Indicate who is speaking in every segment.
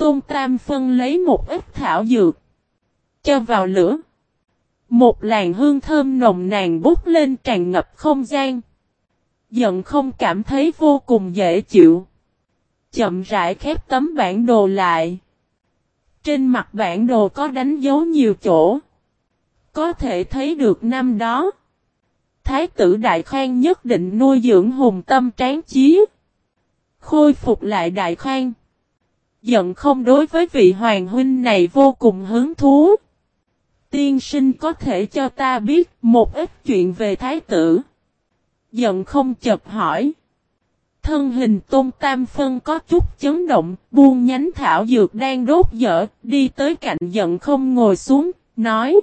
Speaker 1: Tôn Tam phân lấy một ít thảo dược. Cho vào lửa. Một làn hương thơm nồng nàn bút lên tràn ngập không gian. Giận không cảm thấy vô cùng dễ chịu. Chậm rãi khép tấm bản đồ lại. Trên mặt bản đồ có đánh dấu nhiều chỗ. Có thể thấy được năm đó. Thái tử Đại Khang nhất định nuôi dưỡng hùng tâm tráng chí. Khôi phục lại Đại Khang. Giận không đối với vị hoàng huynh này vô cùng hứng thú. Tiên sinh có thể cho ta biết một ít chuyện về thái tử. Giận không chập hỏi. Thân hình tôn tam phân có chút chấn động, buông nhánh thảo dược đang đốt dở, đi tới cạnh giận không ngồi xuống, nói.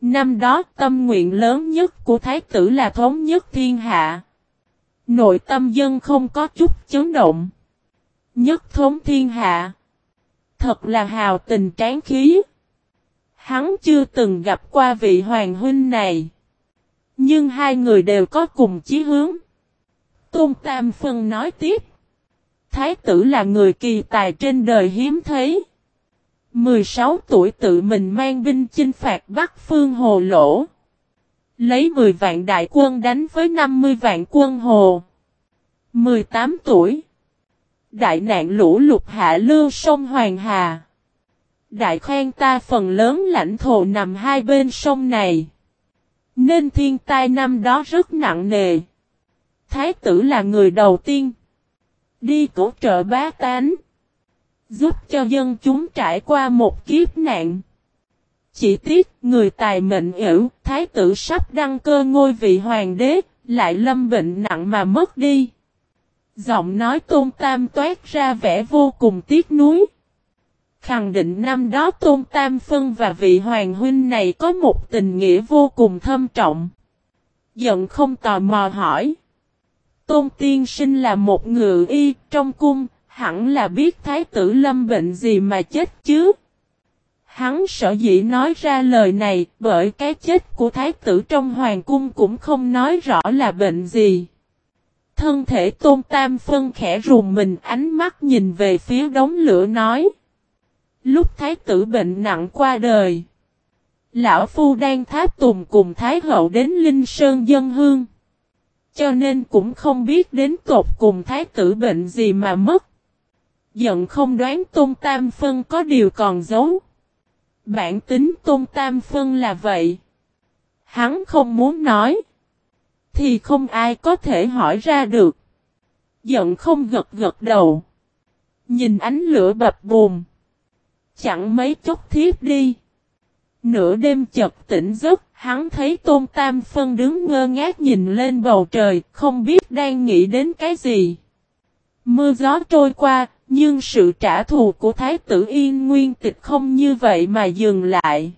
Speaker 1: Năm đó tâm nguyện lớn nhất của thái tử là thống nhất thiên hạ. Nội tâm dân không có chút chấn động. Nhất thống thiên hạ. Thật là hào tình tráng khí. Hắn chưa từng gặp qua vị hoàng huynh này. Nhưng hai người đều có cùng chí hướng. Tôn Tam Phân nói tiếp. Thái tử là người kỳ tài trên đời hiếm thấy. 16 tuổi tự mình mang binh chinh phạt Bắc Phương Hồ Lỗ. Lấy 10 vạn đại quân đánh với 50 vạn quân Hồ. 18 tuổi. Đại nạn lũ lụt hạ lưu sông Hoàng Hà. Đại khoan ta phần lớn lãnh thổ nằm hai bên sông này. Nên thiên tai năm đó rất nặng nề. Thái tử là người đầu tiên. Đi cổ trợ bá tán. Giúp cho dân chúng trải qua một kiếp nạn. Chỉ tiếc người tài mệnh ỉu, thái tử sắp đăng cơ ngôi vị hoàng đế, lại lâm bệnh nặng mà mất đi. Giọng nói tôn tam toát ra vẻ vô cùng tiếc nuối. Khẳng định năm đó tôn tam phân và vị hoàng huynh này có một tình nghĩa vô cùng thâm trọng. Giận không tò mò hỏi. Tôn tiên sinh là một ngự y trong cung, hẳn là biết thái tử lâm bệnh gì mà chết chứ. Hắn sợ dĩ nói ra lời này bởi cái chết của thái tử trong hoàng cung cũng không nói rõ là bệnh gì. Thân thể tôn tam phân khẽ rùng mình, ánh mắt nhìn về phía đống lửa nói. Lúc thái tử bệnh nặng qua đời. Lão Phu đang tháp tùng cùng Thái Hậu đến Linh Sơn dân hương. Cho nên cũng không biết đến tột cùng Thái tử bệnh gì mà mất. Giận không đoán Tôn Tam Phân có điều còn giấu. Bản tính Tôn Tam Phân là vậy. Hắn không muốn nói. Thì không ai có thể hỏi ra được. Giận không gật gật đầu. Nhìn ánh lửa bập bùm. Chẳng mấy chốc thiếp đi. Nửa đêm chật tỉnh giấc, hắn thấy Tôn Tam Phân đứng ngơ ngác nhìn lên bầu trời, không biết đang nghĩ đến cái gì. Mưa gió trôi qua, nhưng sự trả thù của Thái tử Yên Nguyên Tịch không như vậy mà dừng lại.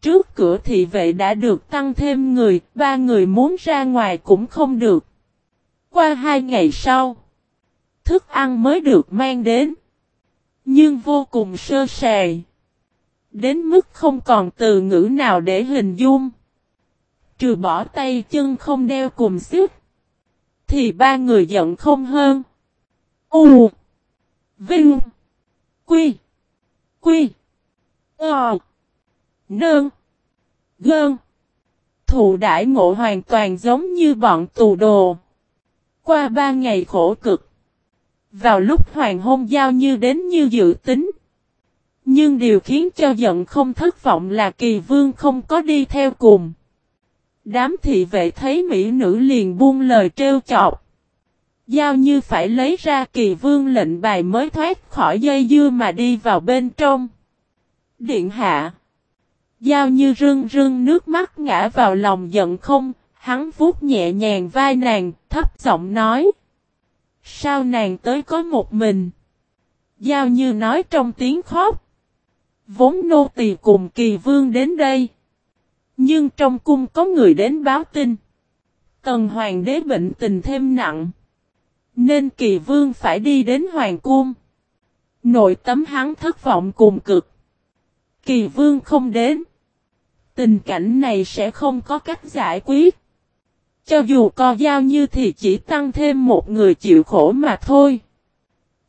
Speaker 1: Trước cửa thị vệ đã được tăng thêm người, ba người muốn ra ngoài cũng không được. Qua hai ngày sau, thức ăn mới được mang đến. Nhưng vô cùng sơ sài. Đến mức không còn từ ngữ nào để hình dung. Trừ bỏ tay chân không đeo cùng xếp. Thì ba người giận không hơn. U. Vinh. Quy. Quy. Ờ. Nương. Gơn. Thụ đại ngộ hoàn toàn giống như bọn tù đồ. Qua ba ngày khổ cực. Vào lúc hoàng hôn giao như đến như dự tính. Nhưng điều khiến cho giận không thất vọng là kỳ vương không có đi theo cùng. Đám thị vệ thấy mỹ nữ liền buông lời trêu chọc. Giao như phải lấy ra kỳ vương lệnh bài mới thoát khỏi dây dưa mà đi vào bên trong. Điện hạ. Giao như rưng rưng nước mắt ngã vào lòng giận không, hắn vuốt nhẹ nhàng vai nàng, thấp giọng nói. Sao nàng tới có một mình? Giao như nói trong tiếng khóc. Vốn nô tỳ cùng kỳ vương đến đây. Nhưng trong cung có người đến báo tin. Tần hoàng đế bệnh tình thêm nặng. Nên kỳ vương phải đi đến hoàng cung. Nội tấm hắn thất vọng cùng cực. Kỳ vương không đến. Tình cảnh này sẽ không có cách giải quyết. Cho dù co giao như thì chỉ tăng thêm một người chịu khổ mà thôi.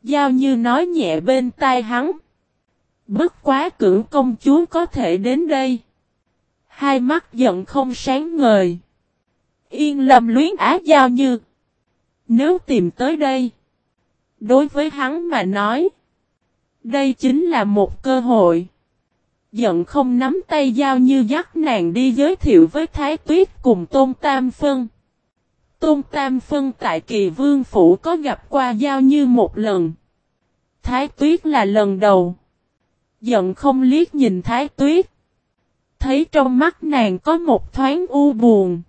Speaker 1: Giao như nói nhẹ bên tai hắn. Bất quá cử công chúa có thể đến đây. Hai mắt giận không sáng ngời. Yên lầm luyến á giao như. Nếu tìm tới đây. Đối với hắn mà nói. Đây chính là một cơ hội. Giận không nắm tay giao như dắt nàng đi giới thiệu với Thái Tuyết cùng Tôn Tam Phân. Tôn Tam Phân tại kỳ vương phủ có gặp qua giao như một lần. Thái Tuyết là lần đầu. Giận không liếc nhìn Thái Tuyết. Thấy trong mắt nàng có một thoáng u buồn.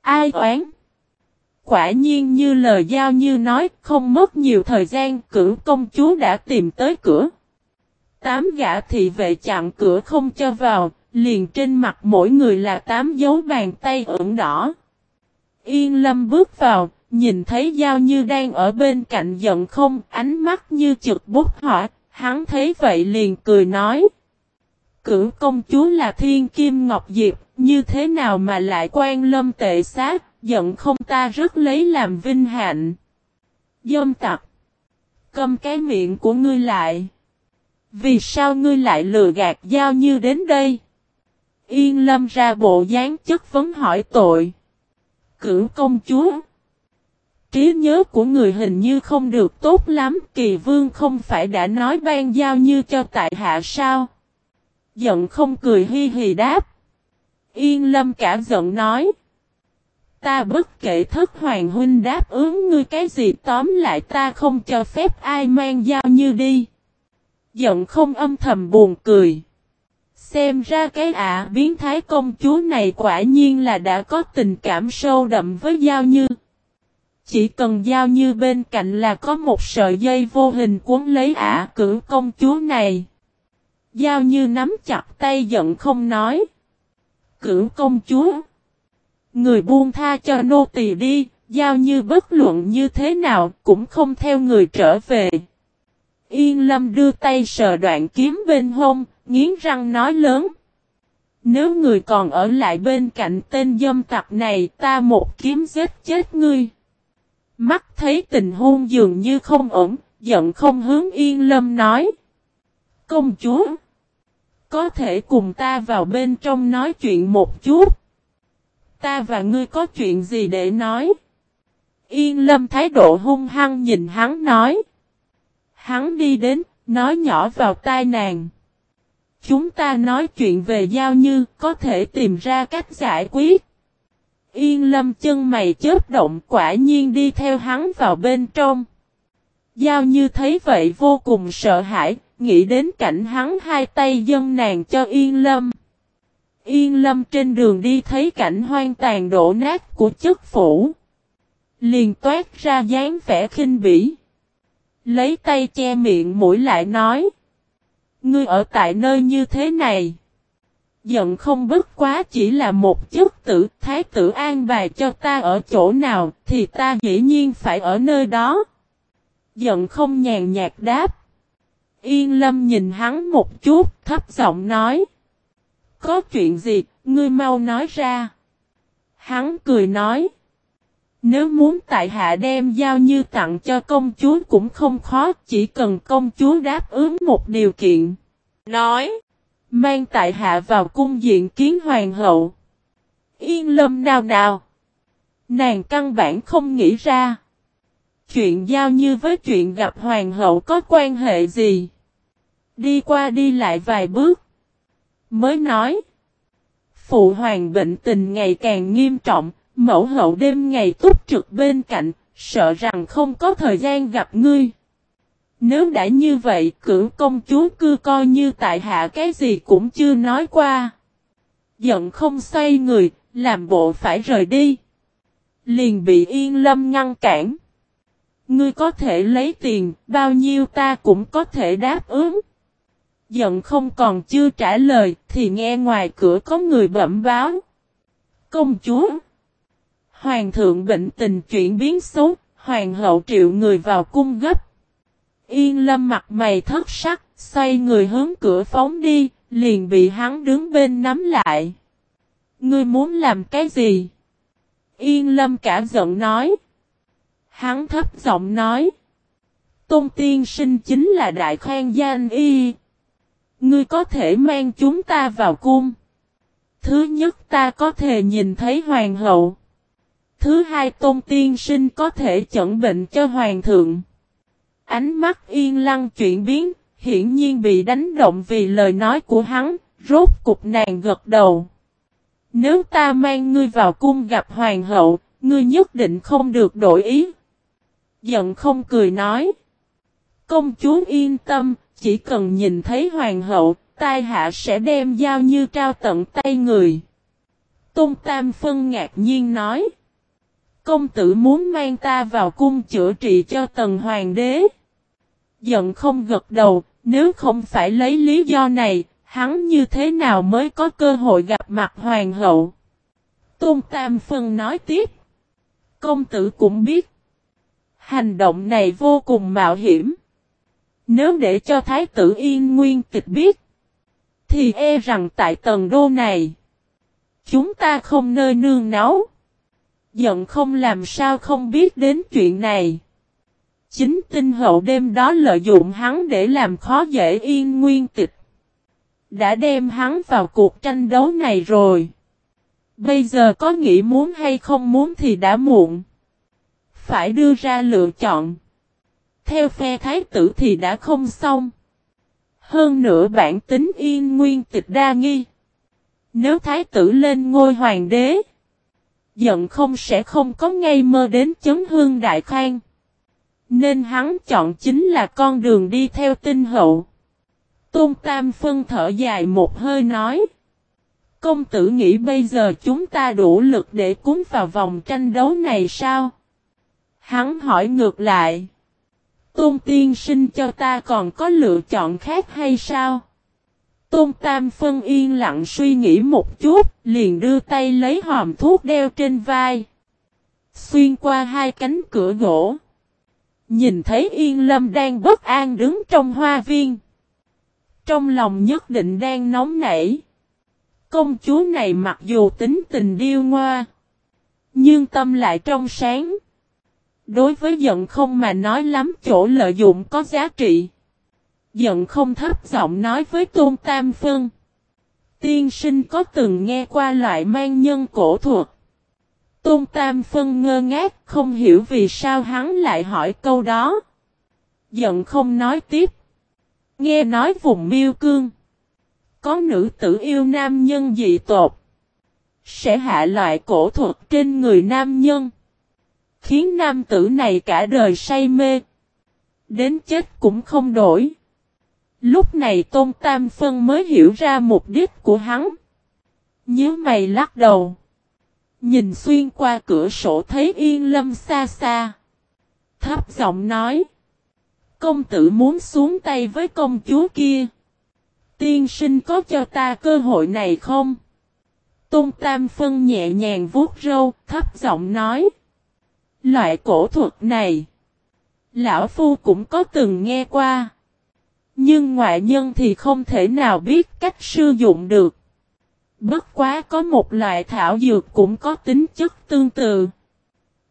Speaker 1: Ai oán? Quả nhiên như lời giao như nói, không mất nhiều thời gian, cử công chúa đã tìm tới cửa. Tám gã thị vệ chặn cửa không cho vào, liền trên mặt mỗi người là tám dấu bàn tay ửng đỏ. Yên lâm bước vào, nhìn thấy Giao Như đang ở bên cạnh giận không, ánh mắt như trực bút hỏa, hắn thấy vậy liền cười nói. Cử công chúa là thiên kim ngọc diệp, như thế nào mà lại quan lâm tệ sát, giận không ta rất lấy làm vinh hạnh. Dâm tặc. Cầm cái miệng của ngươi lại. Vì sao ngươi lại lừa gạt giao như đến đây? Yên lâm ra bộ dáng chất vấn hỏi tội. Cử công chúa. Trí nhớ của người hình như không được tốt lắm, kỳ vương không phải đã nói ban giao như cho tại hạ sao? Giận không cười hi hì đáp. Yên lâm cả giận nói. Ta bất kể thất hoàng huynh đáp ứng ngươi cái gì tóm lại ta không cho phép ai mang giao như đi. Giận không âm thầm buồn cười. Xem ra cái ả biến thái công chúa này quả nhiên là đã có tình cảm sâu đậm với giao như. Chỉ cần giao như bên cạnh là có một sợi dây vô hình cuốn lấy ả cử công chúa này. Giao như nắm chặt tay giận không nói. Cử công chúa. Người buông tha cho nô tỳ đi, giao như bất luận như thế nào cũng không theo người trở về. Yên lâm đưa tay sờ đoạn kiếm bên hông, nghiến răng nói lớn. Nếu người còn ở lại bên cạnh tên dâm tặc này ta một kiếm giết chết ngươi. Mắt thấy tình hôn dường như không ổn, giận không hướng yên lâm nói. Công chúa! Có thể cùng ta vào bên trong nói chuyện một chút. Ta và ngươi có chuyện gì để nói? Yên lâm thái độ hung hăng nhìn hắn nói. Hắn đi đến, nói nhỏ vào tai nàng. Chúng ta nói chuyện về giao như, có thể tìm ra cách giải quyết. Yên lâm chân mày chớp động quả nhiên đi theo hắn vào bên trong. Giao như thấy vậy vô cùng sợ hãi, nghĩ đến cảnh hắn hai tay dâng nàng cho Yên lâm. Yên lâm trên đường đi thấy cảnh hoang tàn đổ nát của chức phủ. Liền toát ra dáng vẻ khinh bỉ. Lấy tay che miệng mũi lại nói. Ngươi ở tại nơi như thế này. Giận không bất quá chỉ là một chức tử thái tử an bài cho ta ở chỗ nào thì ta dĩ nhiên phải ở nơi đó. Giận không nhàn nhạt đáp. Yên lâm nhìn hắn một chút thấp giọng nói. Có chuyện gì, ngươi mau nói ra. Hắn cười nói. Nếu muốn tại hạ đem giao như tặng cho công chúa cũng không khó, chỉ cần công chúa đáp ứng một điều kiện. Nói, mang tại hạ vào cung diện kiến hoàng hậu. Yên lâm nào nào. Nàng căn bản không nghĩ ra. Chuyện giao như với chuyện gặp hoàng hậu có quan hệ gì. Đi qua đi lại vài bước. Mới nói. Phụ hoàng bệnh tình ngày càng nghiêm trọng, Mẫu hậu đêm ngày túc trực bên cạnh, sợ rằng không có thời gian gặp ngươi. Nếu đã như vậy, cử công chúa cư coi như tại hạ cái gì cũng chưa nói qua. Giận không xoay người, làm bộ phải rời đi. Liền bị yên lâm ngăn cản. Ngươi có thể lấy tiền, bao nhiêu ta cũng có thể đáp ứng. Giận không còn chưa trả lời, thì nghe ngoài cửa có người bẩm báo. Công chúa! Hoàng thượng bệnh tình chuyển biến xấu, hoàng hậu triệu người vào cung gấp. Yên lâm mặt mày thất sắc, xoay người hướng cửa phóng đi, liền bị hắn đứng bên nắm lại. Ngươi muốn làm cái gì? Yên lâm cả giận nói. Hắn thấp giọng nói. Tôn tiên sinh chính là đại khoan danh y. Ngươi có thể mang chúng ta vào cung. Thứ nhất ta có thể nhìn thấy hoàng hậu. Thứ hai tôn tiên sinh có thể chẩn bệnh cho hoàng thượng. Ánh mắt yên lăng chuyển biến, hiển nhiên bị đánh động vì lời nói của hắn, rốt cục nàng gật đầu. Nếu ta mang ngươi vào cung gặp hoàng hậu, ngươi nhất định không được đổi ý. Giận không cười nói. Công chúa yên tâm, chỉ cần nhìn thấy hoàng hậu, tai hạ sẽ đem giao như trao tận tay người. Tôn Tam Phân ngạc nhiên nói. Công tử muốn mang ta vào cung chữa trị cho tần hoàng đế. Giận không gật đầu, nếu không phải lấy lý do này, hắn như thế nào mới có cơ hội gặp mặt hoàng hậu. Tôn Tam Phân nói tiếp. Công tử cũng biết. Hành động này vô cùng mạo hiểm. Nếu để cho Thái tử Yên Nguyên tịch biết. Thì e rằng tại tầng đô này. Chúng ta không nơi nương náu. Giận không làm sao không biết đến chuyện này. Chính tinh hậu đêm đó lợi dụng hắn để làm khó dễ yên nguyên tịch. Đã đem hắn vào cuộc tranh đấu này rồi. Bây giờ có nghĩ muốn hay không muốn thì đã muộn. Phải đưa ra lựa chọn. Theo phe thái tử thì đã không xong. Hơn nữa bản tính yên nguyên tịch đa nghi. Nếu thái tử lên ngôi hoàng đế. Giận không sẽ không có ngay mơ đến chấn hương đại khang. Nên hắn chọn chính là con đường đi theo tinh hậu. Tôn Tam phân thở dài một hơi nói. Công tử nghĩ bây giờ chúng ta đủ lực để cúng vào vòng tranh đấu này sao? Hắn hỏi ngược lại. Tôn tiên sinh cho ta còn có lựa chọn khác hay sao? Tôn Tam Phân yên lặng suy nghĩ một chút, liền đưa tay lấy hòm thuốc đeo trên vai. Xuyên qua hai cánh cửa gỗ. Nhìn thấy Yên Lâm đang bất an đứng trong hoa viên. Trong lòng nhất định đang nóng nảy. Công chúa này mặc dù tính tình điêu ngoa. Nhưng tâm lại trong sáng. Đối với giận không mà nói lắm chỗ lợi dụng có giá trị. Giận không thấp giọng nói với Tôn Tam Phân. Tiên sinh có từng nghe qua loại mang nhân cổ thuật. Tôn Tam Phân ngơ ngác, không hiểu vì sao hắn lại hỏi câu đó. Giận không nói tiếp. Nghe nói vùng miêu cương. Có nữ tử yêu nam nhân dị tột. Sẽ hạ loại cổ thuật trên người nam nhân. Khiến nam tử này cả đời say mê. Đến chết cũng không đổi. Lúc này Tôn Tam Phân mới hiểu ra mục đích của hắn. Nhớ mày lắc đầu. Nhìn xuyên qua cửa sổ thấy yên lâm xa xa. Thấp giọng nói. Công tử muốn xuống tay với công chúa kia. Tiên sinh có cho ta cơ hội này không? Tôn Tam Phân nhẹ nhàng vuốt râu, thấp giọng nói. Loại cổ thuật này. Lão Phu cũng có từng nghe qua. Nhưng ngoại nhân thì không thể nào biết cách sử dụng được. Bất quá có một loại thảo dược cũng có tính chất tương tự.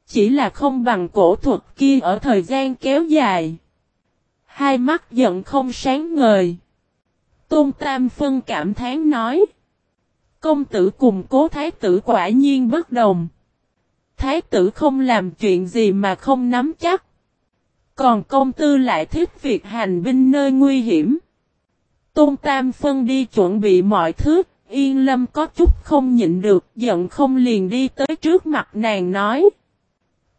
Speaker 1: Chỉ là không bằng cổ thuật kia ở thời gian kéo dài. Hai mắt giận không sáng ngời. Tôn Tam Phân cảm thán nói. Công tử cùng cố thái tử quả nhiên bất đồng. Thái tử không làm chuyện gì mà không nắm chắc. Còn công tư lại thích việc hành binh nơi nguy hiểm. Tôn Tam Phân đi chuẩn bị mọi thứ, Yên Lâm có chút không nhịn được, giận không liền đi tới trước mặt nàng nói.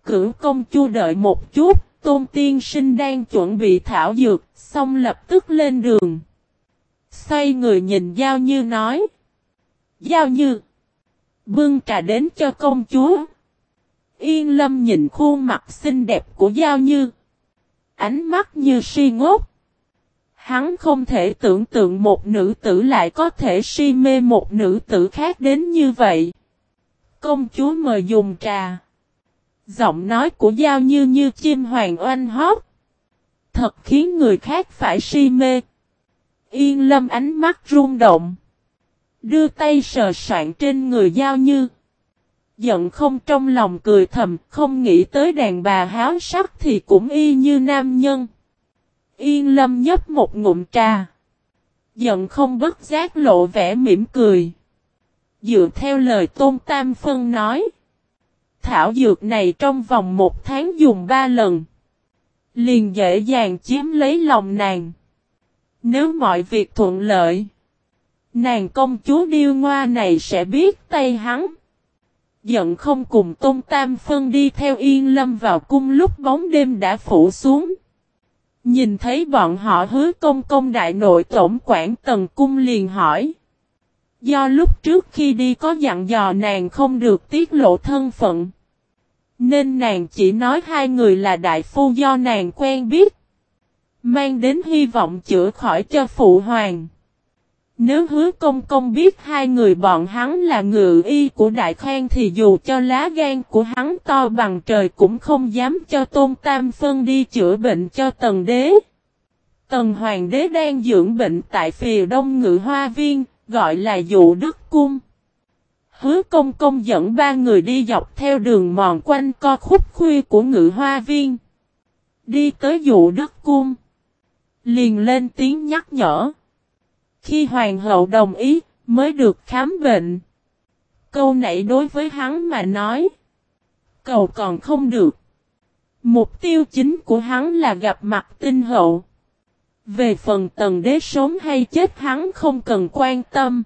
Speaker 1: Cửu công chu đợi một chút, Tôn Tiên Sinh đang chuẩn bị thảo dược, xong lập tức lên đường. Xoay người nhìn Giao Như nói. Giao Như. Bưng trà đến cho công chúa. Yên Lâm nhìn khuôn mặt xinh đẹp của Giao Như ánh mắt như si ngốc. Hắn không thể tưởng tượng một nữ tử lại có thể si mê một nữ tử khác đến như vậy. Công chúa mời dùng trà. Giọng nói của Giao Như như chim hoàng oanh hót. Thật khiến người khác phải si mê. Yên lâm ánh mắt rung động. Đưa tay sờ soạn trên người Giao Như giận không trong lòng cười thầm, không nghĩ tới đàn bà háo sắc thì cũng y như nam nhân. Yên lâm nhấp một ngụm trà. Giận không bất giác lộ vẻ mỉm cười. Dựa theo lời Tôn Tam Phân nói. Thảo dược này trong vòng một tháng dùng ba lần. Liền dễ dàng chiếm lấy lòng nàng. Nếu mọi việc thuận lợi. Nàng công chúa điêu ngoa này sẽ biết tay hắn. Giận không cùng Tôn Tam Phân đi theo Yên Lâm vào cung lúc bóng đêm đã phủ xuống. Nhìn thấy bọn họ hứa công công đại nội tổng quản tần cung liền hỏi. Do lúc trước khi đi có dặn dò nàng không được tiết lộ thân phận. Nên nàng chỉ nói hai người là đại phu do nàng quen biết. Mang đến hy vọng chữa khỏi cho phụ hoàng. Nếu hứa công công biết hai người bọn hắn là ngự y của đại Khang thì dù cho lá gan của hắn to bằng trời cũng không dám cho tôn tam phân đi chữa bệnh cho tần đế. Tần hoàng đế đang dưỡng bệnh tại phìa đông ngự hoa viên, gọi là dụ đức cung. Hứa công công dẫn ba người đi dọc theo đường mòn quanh co khúc khuya của ngự hoa viên. Đi tới dụ đức cung. Liền lên tiếng nhắc nhở. Khi hoàng hậu đồng ý, mới được khám bệnh. Câu nãy đối với hắn mà nói. Cầu còn không được. Mục tiêu chính của hắn là gặp mặt tinh hậu. Về phần tần đế sống hay chết hắn không cần quan tâm.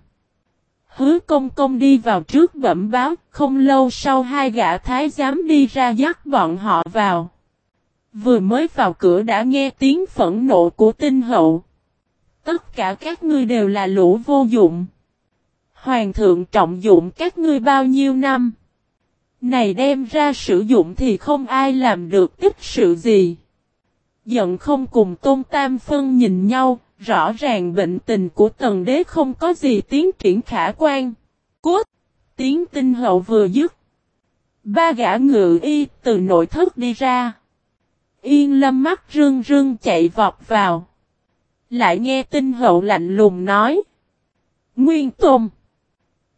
Speaker 1: Hứa công công đi vào trước bẩm báo, không lâu sau hai gã thái giám đi ra dắt bọn họ vào. Vừa mới vào cửa đã nghe tiếng phẫn nộ của tinh hậu. Tất cả các ngươi đều là lũ vô dụng. Hoàng thượng trọng dụng các ngươi bao nhiêu năm. Này đem ra sử dụng thì không ai làm được tích sự gì. Giận không cùng Tôn Tam Phân nhìn nhau, rõ ràng bệnh tình của tần đế không có gì tiến triển khả quan. Cốt! Tiếng tinh hậu vừa dứt. Ba gã ngự y từ nội thất đi ra. Yên lâm mắt rưng rưng chạy vọt vào. Lại nghe tinh hậu lạnh lùng nói. Nguyên Tôn.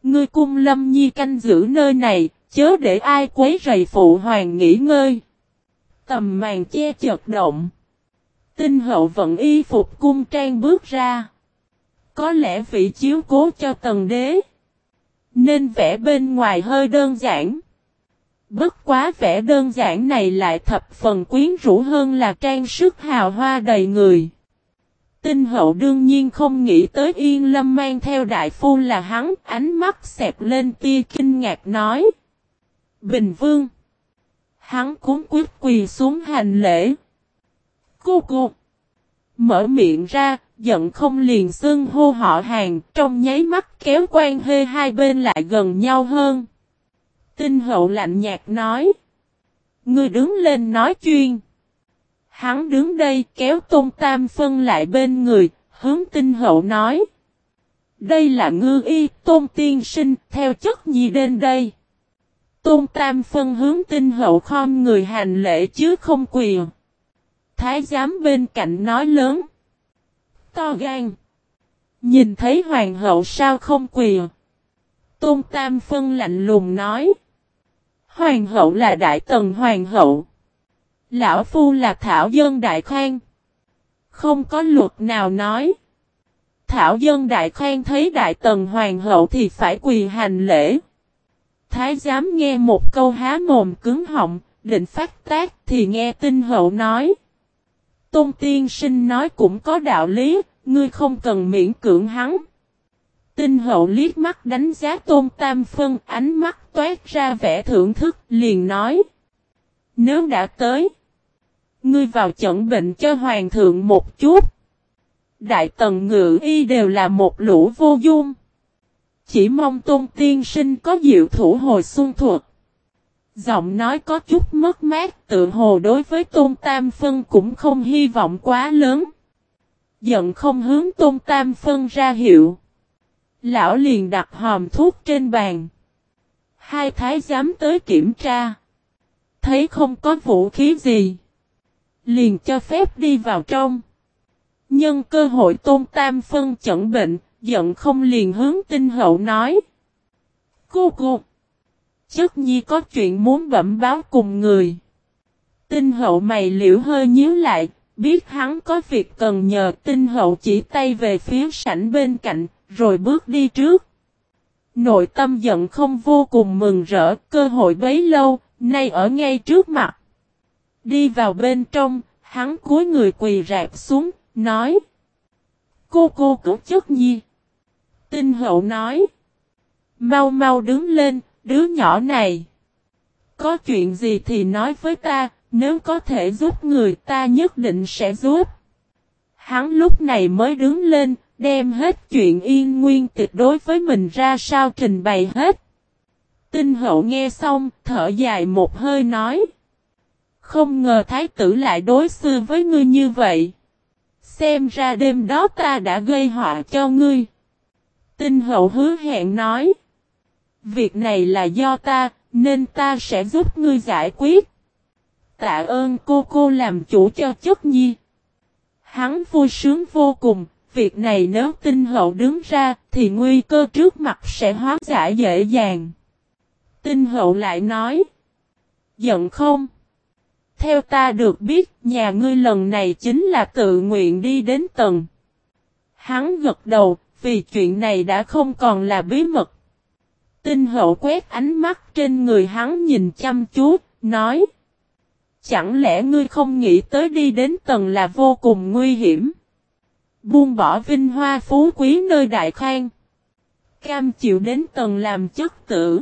Speaker 1: Ngươi cung lâm nhi canh giữ nơi này, chớ để ai quấy rầy phụ hoàng nghỉ ngơi. Tầm màn che chợt động. Tinh hậu vận y phục cung trang bước ra. Có lẽ vị chiếu cố cho tần đế. Nên vẽ bên ngoài hơi đơn giản. Bất quá vẻ đơn giản này lại thập phần quyến rũ hơn là trang sức hào hoa đầy người. Tinh hậu đương nhiên không nghĩ tới Yên Lâm mang theo đại phu là hắn, ánh mắt xẹp lên tia kinh ngạc nói. Bình Vương. Hắn cúng quyết quỳ xuống hành lễ. Cô cô. Mở miệng ra, giận không liền xưng hô họ hàng, trong nháy mắt kéo quan hê hai bên lại gần nhau hơn. Tinh hậu lạnh nhạt nói. Ngươi đứng lên nói chuyên. Hắn đứng đây kéo Tôn Tam Phân lại bên người, hướng tinh hậu nói. Đây là ngư y Tôn Tiên Sinh, theo chất nhi đến đây. Tôn Tam Phân hướng tinh hậu khom người hành lễ chứ không quỳ. Thái giám bên cạnh nói lớn. To gan. Nhìn thấy hoàng hậu sao không quỳ. Tôn Tam Phân lạnh lùng nói. Hoàng hậu là đại tần hoàng hậu. Lão Phu là Thảo Dân Đại Khang. Không có luật nào nói. Thảo Dân Đại Khang thấy Đại Tần Hoàng hậu thì phải quỳ hành lễ. Thái giám nghe một câu há mồm cứng họng, định phát tác thì nghe tinh hậu nói. Tôn tiên sinh nói cũng có đạo lý, ngươi không cần miễn cưỡng hắn. Tinh hậu liếc mắt đánh giá tôn tam phân, ánh mắt toát ra vẻ thưởng thức, liền nói. Nếu đã tới, Ngươi vào chẩn bệnh cho hoàng thượng một chút. Đại tần ngự y đều là một lũ vô dung. Chỉ mong tôn tiên sinh có diệu thủ hồi xuân thuộc Giọng nói có chút mất mát, tự hồ đối với tôn tam phân cũng không hy vọng quá lớn. Giận không hướng tôn tam phân ra hiệu. Lão liền đặt hòm thuốc trên bàn. Hai thái giám tới kiểm tra. Thấy không có vũ khí gì liền cho phép đi vào trong. Nhân cơ hội tôn tam phân chẩn bệnh, giận không liền hướng tinh hậu nói. Cô cô, chất nhi có chuyện muốn bẩm báo cùng người. Tinh hậu mày liễu hơi nhíu lại, biết hắn có việc cần nhờ tinh hậu chỉ tay về phía sảnh bên cạnh, rồi bước đi trước. Nội tâm giận không vô cùng mừng rỡ, cơ hội bấy lâu, nay ở ngay trước mặt. Đi vào bên trong, hắn cúi người quỳ rạp xuống, nói. Cô cô cứu chất nhi. Tinh hậu nói. Mau mau đứng lên, đứa nhỏ này. Có chuyện gì thì nói với ta, nếu có thể giúp người ta nhất định sẽ giúp. Hắn lúc này mới đứng lên, đem hết chuyện yên nguyên tuyệt đối với mình ra sao trình bày hết. Tinh hậu nghe xong, thở dài một hơi nói. Không ngờ thái tử lại đối xử với ngươi như vậy. Xem ra đêm đó ta đã gây họa cho ngươi. Tinh hậu hứa hẹn nói. Việc này là do ta, nên ta sẽ giúp ngươi giải quyết. Tạ ơn cô cô làm chủ cho chất nhi. Hắn vui sướng vô cùng, việc này nếu tinh hậu đứng ra thì nguy cơ trước mặt sẽ hóa giải dễ dàng. Tinh hậu lại nói. Giận không? Theo ta được biết, nhà ngươi lần này chính là tự nguyện đi đến tầng. Hắn gật đầu, vì chuyện này đã không còn là bí mật. Tinh hậu quét ánh mắt trên người hắn nhìn chăm chú, nói. Chẳng lẽ ngươi không nghĩ tới đi đến tầng là vô cùng nguy hiểm? Buông bỏ vinh hoa phú quý nơi đại khang. Cam chịu đến tầng làm chất tử.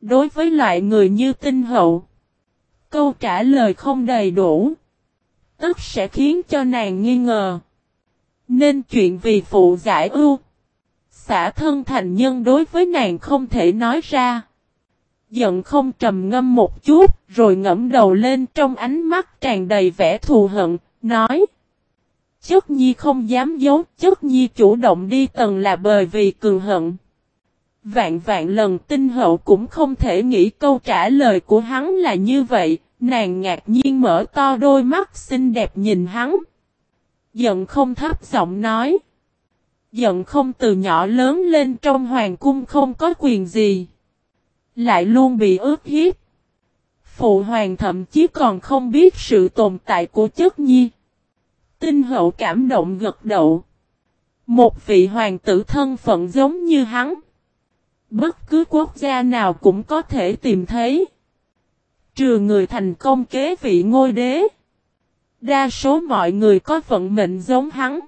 Speaker 1: Đối với loại người như tinh hậu. Câu trả lời không đầy đủ. Tức sẽ khiến cho nàng nghi ngờ. Nên chuyện vì phụ giải ưu. xã thân thành nhân đối với nàng không thể nói ra. Giận không trầm ngâm một chút, rồi ngẫm đầu lên trong ánh mắt tràn đầy vẻ thù hận, nói. Chất nhi không dám giấu, chất nhi chủ động đi tầng là bởi vì cường hận. Vạn vạn lần tinh hậu cũng không thể nghĩ câu trả lời của hắn là như vậy, nàng ngạc nhiên mở to đôi mắt xinh đẹp nhìn hắn. Giận không thấp giọng nói. Giận không từ nhỏ lớn lên trong hoàng cung không có quyền gì. Lại luôn bị ướt hiếp. Phụ hoàng thậm chí còn không biết sự tồn tại của chất nhi. Tinh hậu cảm động gật đầu. Một vị hoàng tử thân phận giống như hắn. Bất cứ quốc gia nào cũng có thể tìm thấy. Trừ người thành công kế vị ngôi đế. Đa số mọi người có vận mệnh giống hắn.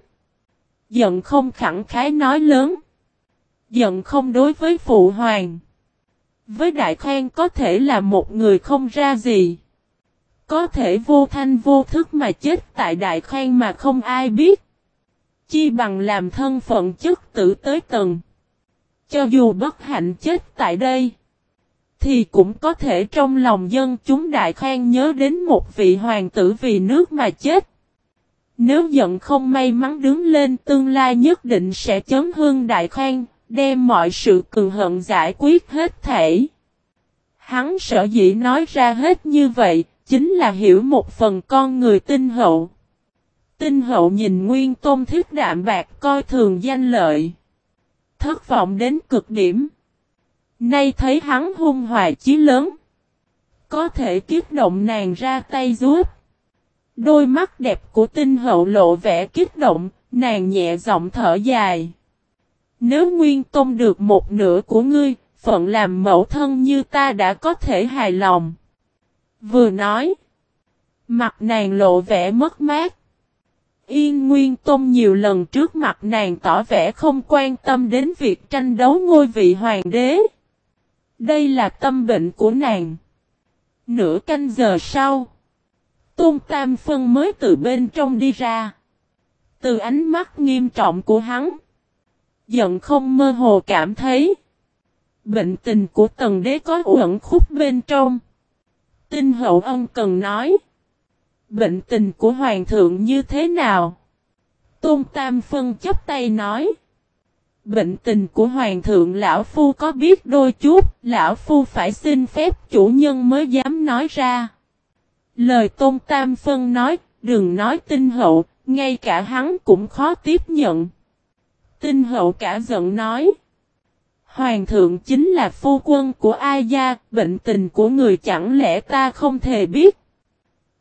Speaker 1: Giận không khẳng khái nói lớn. Giận không đối với phụ hoàng. Với đại khen có thể là một người không ra gì. Có thể vô thanh vô thức mà chết tại đại khen mà không ai biết. Chi bằng làm thân phận chức tử tới tầng. Cho dù bất hạnh chết tại đây. Thì cũng có thể trong lòng dân chúng đại khang nhớ đến một vị hoàng tử vì nước mà chết. Nếu giận không may mắn đứng lên tương lai nhất định sẽ chấn hương đại khang, đem mọi sự cường hận giải quyết hết thể. Hắn sợ dĩ nói ra hết như vậy, chính là hiểu một phần con người tinh hậu. Tinh hậu nhìn nguyên tôn thiết đạm bạc coi thường danh lợi. Thất vọng đến cực điểm. Nay thấy hắn hung hoài chí lớn. Có thể kiếp động nàng ra tay giúp. Đôi mắt đẹp của tinh hậu lộ vẻ kích động, nàng nhẹ giọng thở dài. Nếu nguyên tôn được một nửa của ngươi, phận làm mẫu thân như ta đã có thể hài lòng. Vừa nói, mặt nàng lộ vẻ mất mát. Yên Nguyên Tôn nhiều lần trước mặt nàng tỏ vẻ không quan tâm đến việc tranh đấu ngôi vị hoàng đế. Đây là tâm bệnh của nàng. Nửa canh giờ sau, Tôn Tam Phân mới từ bên trong đi ra. Từ ánh mắt nghiêm trọng của hắn, giận không mơ hồ cảm thấy. Bệnh tình của tần đế có uẩn khúc bên trong. Tinh hậu ân cần nói. Bệnh tình của hoàng thượng như thế nào? Tôn Tam Phân chấp tay nói. Bệnh tình của hoàng thượng lão phu có biết đôi chút, lão phu phải xin phép chủ nhân mới dám nói ra. Lời Tôn Tam Phân nói, đừng nói tinh hậu, ngay cả hắn cũng khó tiếp nhận. Tinh hậu cả giận nói. Hoàng thượng chính là phu quân của ai gia, bệnh tình của người chẳng lẽ ta không thể biết.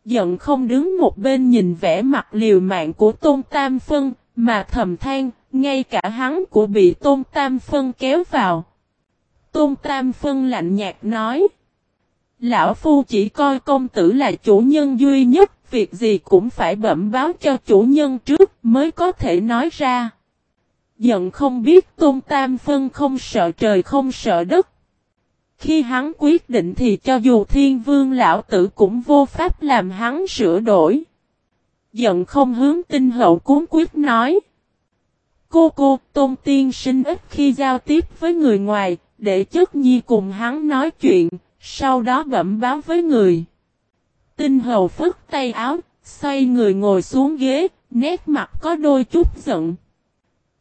Speaker 1: Giận không đứng một bên nhìn vẻ mặt liều mạng của Tôn Tam Phân, mà thầm than, ngay cả hắn của bị Tôn Tam Phân kéo vào. Tôn Tam Phân lạnh nhạt nói. Lão Phu chỉ coi công tử là chủ nhân duy nhất, việc gì cũng phải bẩm báo cho chủ nhân trước mới có thể nói ra. Giận không biết Tôn Tam Phân không sợ trời không sợ đất. Khi hắn quyết định thì cho dù thiên vương lão tử cũng vô pháp làm hắn sửa đổi. Giận không hướng tinh hậu cuốn quyết nói. Cô cô, tôn tiên sinh ít khi giao tiếp với người ngoài, để chất nhi cùng hắn nói chuyện, sau đó bẩm báo với người. Tinh hầu phức tay áo, xoay người ngồi xuống ghế, nét mặt có đôi chút giận.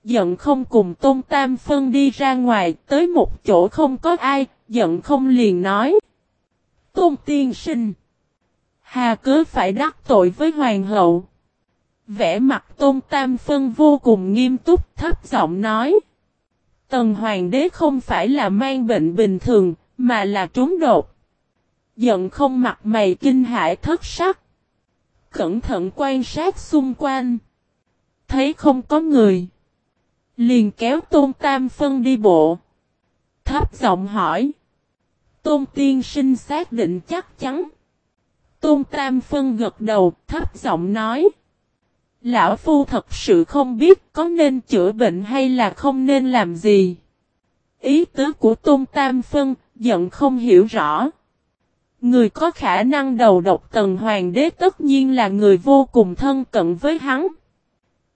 Speaker 1: Giận không cùng Tôn Tam Phân đi ra ngoài, tới một chỗ không có ai, giận không liền nói. Tôn tiên sinh. Hà cớ phải đắc tội với hoàng hậu. Vẽ mặt Tôn Tam Phân vô cùng nghiêm túc thấp giọng nói. Tần hoàng đế không phải là mang bệnh bình thường, mà là trúng đột. Giận không mặt mày kinh hãi thất sắc. Cẩn thận quan sát xung quanh. Thấy không có người. Liền kéo Tôn Tam Phân đi bộ. Thấp giọng hỏi. Tôn Tiên Sinh xác định chắc chắn. Tôn Tam Phân gật đầu, thấp giọng nói. Lão Phu thật sự không biết có nên chữa bệnh hay là không nên làm gì. Ý tứ của Tôn Tam Phân, giận không hiểu rõ. Người có khả năng đầu độc tần hoàng đế tất nhiên là người vô cùng thân cận với hắn.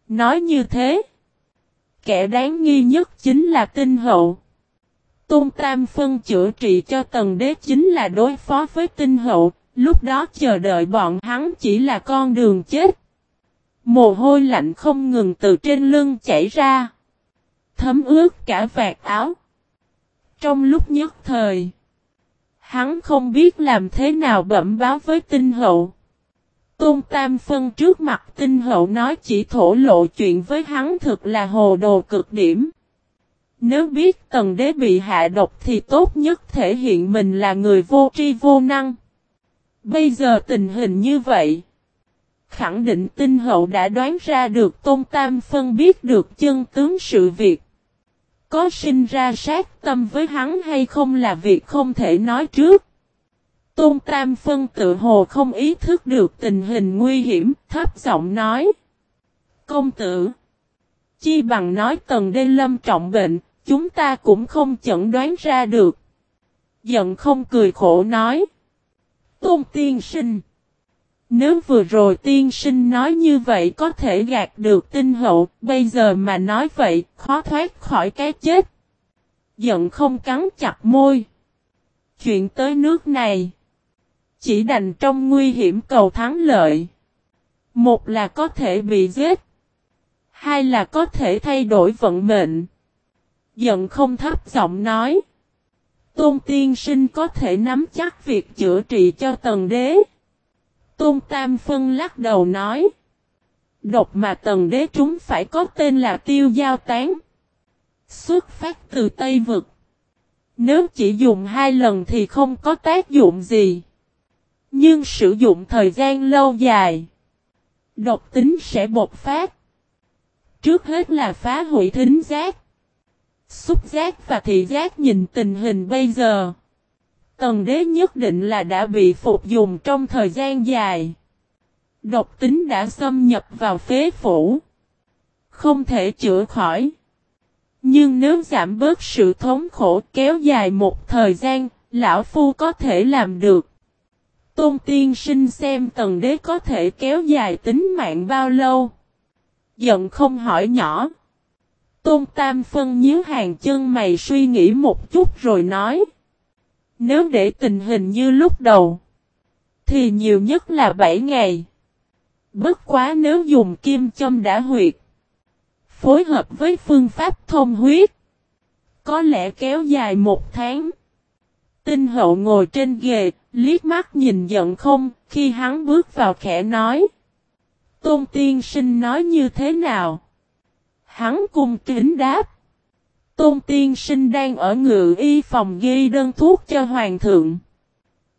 Speaker 1: Nói như thế, kẻ đáng nghi nhất chính là tinh hậu. Tôn Tam Phân chữa trị cho tần đế chính là đối phó với tinh hậu, lúc đó chờ đợi bọn hắn chỉ là con đường chết. Mồ hôi lạnh không ngừng từ trên lưng chảy ra. Thấm ướt cả vạt áo. Trong lúc nhất thời, hắn không biết làm thế nào bẩm báo với tinh hậu. Tôn Tam Phân trước mặt tinh hậu nói chỉ thổ lộ chuyện với hắn thực là hồ đồ cực điểm. Nếu biết tần đế bị hạ độc thì tốt nhất thể hiện mình là người vô tri vô năng. Bây giờ tình hình như vậy. Khẳng định tinh hậu đã đoán ra được Tôn Tam Phân biết được chân tướng sự việc. Có sinh ra sát tâm với hắn hay không là việc không thể nói trước. Tôn Tam Phân tự hồ không ý thức được tình hình nguy hiểm, thấp giọng nói. Công tử! Chi bằng nói tần đê lâm trọng bệnh, chúng ta cũng không chẩn đoán ra được. Giận không cười khổ nói. Tôn tiên sinh! Nếu vừa rồi tiên sinh nói như vậy có thể gạt được tinh hậu, bây giờ mà nói vậy, khó thoát khỏi cái chết. Giận không cắn chặt môi. Chuyện tới nước này. Chỉ đành trong nguy hiểm cầu thắng lợi. Một là có thể bị giết. Hai là có thể thay đổi vận mệnh. Giận không thấp giọng nói. Tôn tiên sinh có thể nắm chắc việc chữa trị cho tần đế. Tôn Tam Phân lắc đầu nói. Độc mà tần đế chúng phải có tên là tiêu giao tán. Xuất phát từ Tây Vực. Nếu chỉ dùng hai lần thì không có tác dụng gì. Nhưng sử dụng thời gian lâu dài. Độc tính sẽ bộc phát. Trước hết là phá hủy thính giác. Xúc giác và thị giác nhìn tình hình bây giờ. Tần đế nhất định là đã bị phục dùng trong thời gian dài. Độc tính đã xâm nhập vào phế phủ. Không thể chữa khỏi. Nhưng nếu giảm bớt sự thống khổ kéo dài một thời gian, lão phu có thể làm được. Tôn tiên sinh xem tần đế có thể kéo dài tính mạng bao lâu. Giận không hỏi nhỏ. Tôn tam phân nhíu hàng chân mày suy nghĩ một chút rồi nói. Nếu để tình hình như lúc đầu, thì nhiều nhất là 7 ngày. Bất quá nếu dùng kim châm đã huyệt, phối hợp với phương pháp thông huyết, có lẽ kéo dài một tháng. Tinh hậu ngồi trên ghề, liếc mắt nhìn giận không, khi hắn bước vào khẽ nói. Tôn tiên sinh nói như thế nào? Hắn cung kính đáp. Tôn tiên sinh đang ở ngự y phòng ghi đơn thuốc cho hoàng thượng.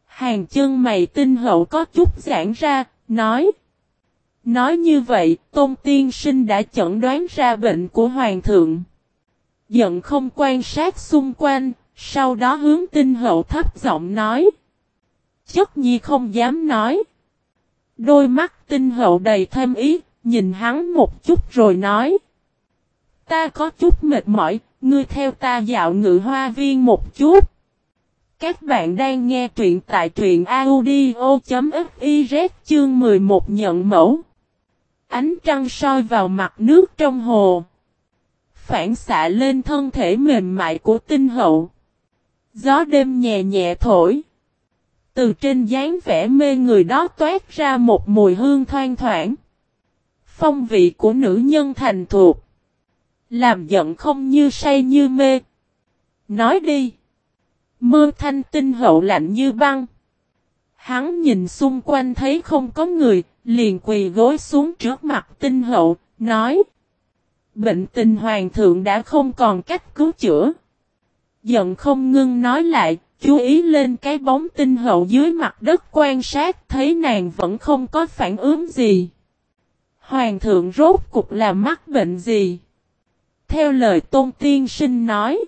Speaker 1: Hàng chân mày tinh hậu có chút giãn ra, nói. Nói như vậy, Tôn Tiên Sinh đã chẩn đoán ra bệnh của Hoàng thượng. Giận không quan sát xung quanh, sau đó hướng tinh hậu thấp giọng nói. Chất nhi không dám nói. Đôi mắt tinh hậu đầy thêm ý, nhìn hắn một chút rồi nói. Ta có chút mệt mỏi, ngươi theo ta dạo ngự hoa viên một chút. Các bạn đang nghe truyện tại truyện audio.fiz chương 11 nhận mẫu. Ánh trăng soi vào mặt nước trong hồ. Phản xạ lên thân thể mềm mại của tinh hậu. Gió đêm nhẹ nhẹ thổi. Từ trên dáng vẻ mê người đó toát ra một mùi hương thoang thoảng. Phong vị của nữ nhân thành thuộc. Làm giận không như say như mê. Nói đi. Mơ thanh tinh hậu lạnh như băng. Hắn nhìn xung quanh thấy không có người, liền quỳ gối xuống trước mặt tinh hậu, nói. Bệnh tình hoàng thượng đã không còn cách cứu chữa. Giận không ngưng nói lại, chú ý lên cái bóng tinh hậu dưới mặt đất quan sát thấy nàng vẫn không có phản ứng gì. Hoàng thượng rốt cục là mắc bệnh gì? Theo lời tôn tiên sinh nói.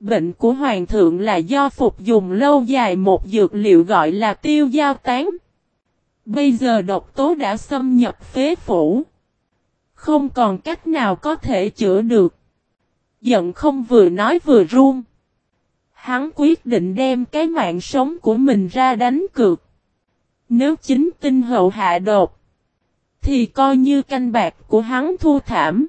Speaker 1: Bệnh của hoàng thượng là do phục dùng lâu dài một dược liệu gọi là tiêu giao tán. Bây giờ độc tố đã xâm nhập phế phủ. Không còn cách nào có thể chữa được. Giận không vừa nói vừa run. Hắn quyết định đem cái mạng sống của mình ra đánh cược. Nếu chính tinh hậu hạ đột. Thì coi như canh bạc của hắn thua thảm.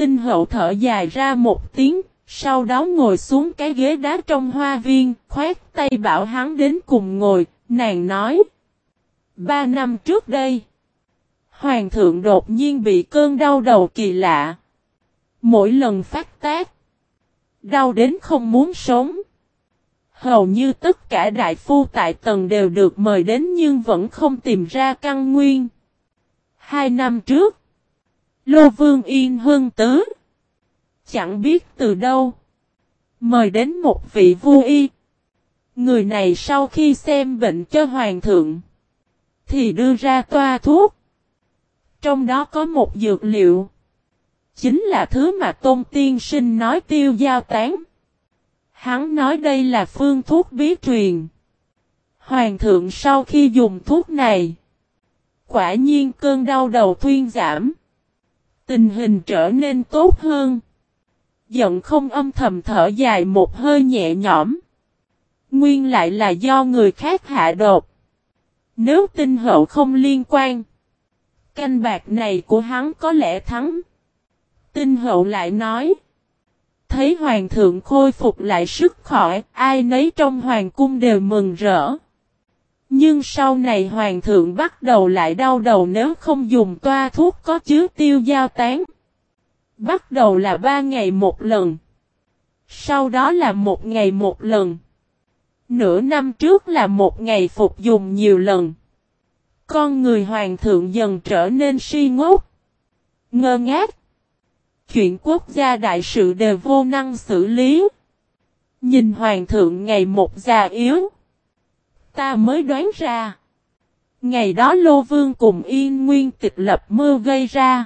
Speaker 1: Tinh hậu thở dài ra một tiếng. Sau đó ngồi xuống cái ghế đá trong hoa viên. Khoát tay bảo hắn đến cùng ngồi. Nàng nói. Ba năm trước đây. Hoàng thượng đột nhiên bị cơn đau đầu kỳ lạ. Mỗi lần phát tác. Đau đến không muốn sống. Hầu như tất cả đại phu tại tầng đều được mời đến nhưng vẫn không tìm ra căn nguyên. Hai năm trước. Lô Vương Yên Hương Tứ. Chẳng biết từ đâu. Mời đến một vị vua y. Người này sau khi xem bệnh cho hoàng thượng. Thì đưa ra toa thuốc. Trong đó có một dược liệu. Chính là thứ mà Tôn Tiên Sinh nói tiêu giao tán. Hắn nói đây là phương thuốc bí truyền. Hoàng thượng sau khi dùng thuốc này. Quả nhiên cơn đau đầu thuyên giảm. Tình hình trở nên tốt hơn. Giận không âm thầm thở dài một hơi nhẹ nhõm. Nguyên lại là do người khác hạ đột. Nếu tinh hậu không liên quan. Canh bạc này của hắn có lẽ thắng. Tinh hậu lại nói. Thấy hoàng thượng khôi phục lại sức khỏe, ai nấy trong hoàng cung đều mừng rỡ. Nhưng sau này hoàng thượng bắt đầu lại đau đầu nếu không dùng toa thuốc có chứa tiêu giao tán. Bắt đầu là ba ngày một lần. Sau đó là một ngày một lần. Nửa năm trước là một ngày phục dùng nhiều lần. Con người hoàng thượng dần trở nên si ngốc. Ngơ ngác. Chuyện quốc gia đại sự đều vô năng xử lý. Nhìn hoàng thượng ngày một già yếu. Ta mới đoán ra. Ngày đó Lô Vương cùng Yên Nguyên tịch lập mưa gây ra.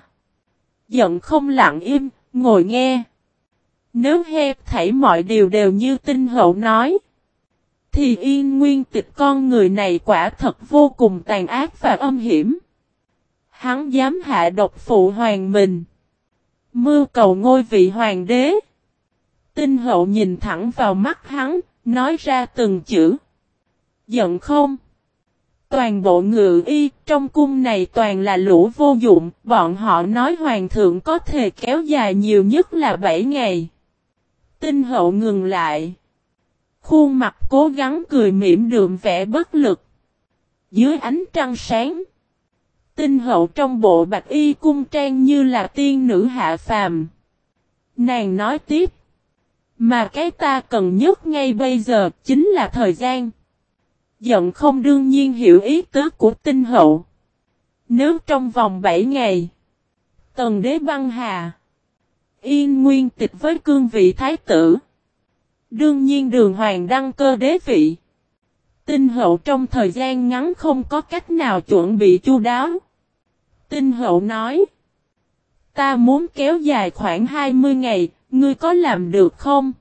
Speaker 1: Giận không lặng im, ngồi nghe. Nếu hẹp thảy mọi điều đều như tinh hậu nói. Thì yên nguyên tịch con người này quả thật vô cùng tàn ác và âm hiểm. Hắn dám hạ độc phụ hoàng mình. Mưu cầu ngôi vị hoàng đế. Tinh hậu nhìn thẳng vào mắt hắn, nói ra từng chữ. Giận không? Toàn bộ ngự y trong cung này toàn là lũ vô dụng, bọn họ nói hoàng thượng có thể kéo dài nhiều nhất là 7 ngày. Tinh hậu ngừng lại. Khuôn mặt cố gắng cười mỉm đượm vẻ bất lực. Dưới ánh trăng sáng. Tinh hậu trong bộ bạch y cung trang như là tiên nữ hạ phàm. Nàng nói tiếp. Mà cái ta cần nhất ngay bây giờ chính là thời gian. Giận không đương nhiên hiểu ý tứ của tinh hậu. Nếu trong vòng 7 ngày. Tần đế băng hà. Yên nguyên tịch với cương vị thái tử. Đương nhiên đường hoàng đăng cơ đế vị. Tinh hậu trong thời gian ngắn không có cách nào chuẩn bị chu đáo. Tinh hậu nói. Ta muốn kéo dài khoảng 20 ngày, ngươi có làm được không?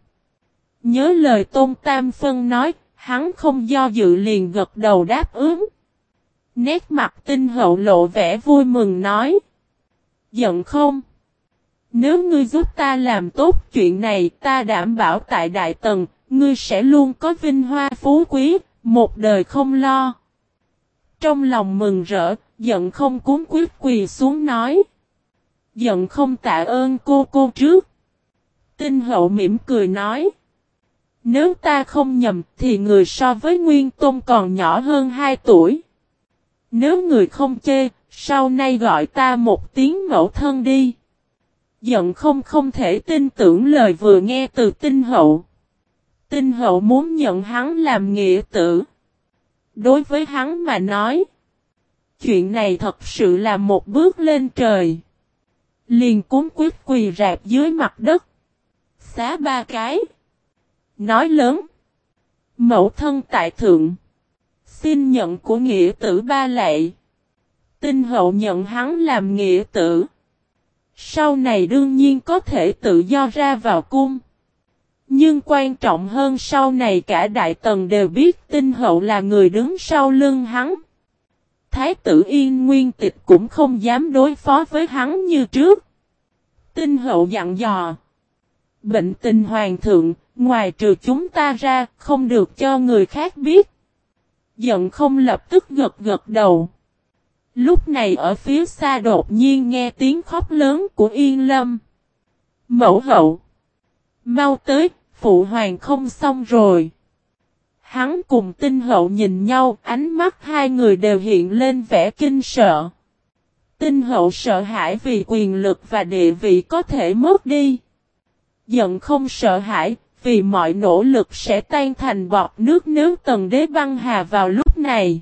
Speaker 1: Nhớ lời Tôn Tam Phân nói, hắn không do dự liền gật đầu đáp ứng. Nét mặt tinh hậu lộ vẻ vui mừng nói. Giận không? Nếu ngươi giúp ta làm tốt chuyện này, ta đảm bảo tại Đại Tần, ngươi sẽ luôn có vinh hoa phú quý, một đời không lo. Trong lòng mừng rỡ, giận không cuốn quyết quỳ xuống nói. Giận không tạ ơn cô cô trước. Tinh hậu mỉm cười nói. Nếu ta không nhầm thì người so với Nguyên Tôn còn nhỏ hơn 2 tuổi. Nếu người không chê, sau nay gọi ta một tiếng mẫu thân đi. Giận không không thể tin tưởng lời vừa nghe từ tinh hậu. Tinh hậu muốn nhận hắn làm nghĩa tử. Đối với hắn mà nói. Chuyện này thật sự là một bước lên trời. Liền cúng quyết quỳ rạp dưới mặt đất. Xá ba cái. Nói lớn. Mẫu thân tại thượng. Xin nhận của nghĩa tử ba lệ. Tinh hậu nhận hắn làm nghĩa tử. Sau này đương nhiên có thể tự do ra vào cung. Nhưng quan trọng hơn sau này cả đại tần đều biết tinh hậu là người đứng sau lưng hắn. Thái tử Yên Nguyên Tịch cũng không dám đối phó với hắn như trước. Tinh hậu dặn dò. Bệnh tình hoàng thượng, ngoài trừ chúng ta ra, không được cho người khác biết. Giận không lập tức gật gật đầu. Lúc này ở phía xa đột nhiên nghe tiếng khóc lớn của Yên Lâm. Mẫu hậu. Mau tới, phụ hoàng không xong rồi. Hắn cùng tinh hậu nhìn nhau, ánh mắt hai người đều hiện lên vẻ kinh sợ. Tinh hậu sợ hãi vì quyền lực và địa vị có thể mất đi. Giận không sợ hãi, vì mọi nỗ lực sẽ tan thành bọt nước nếu tần đế băng hà vào lúc này.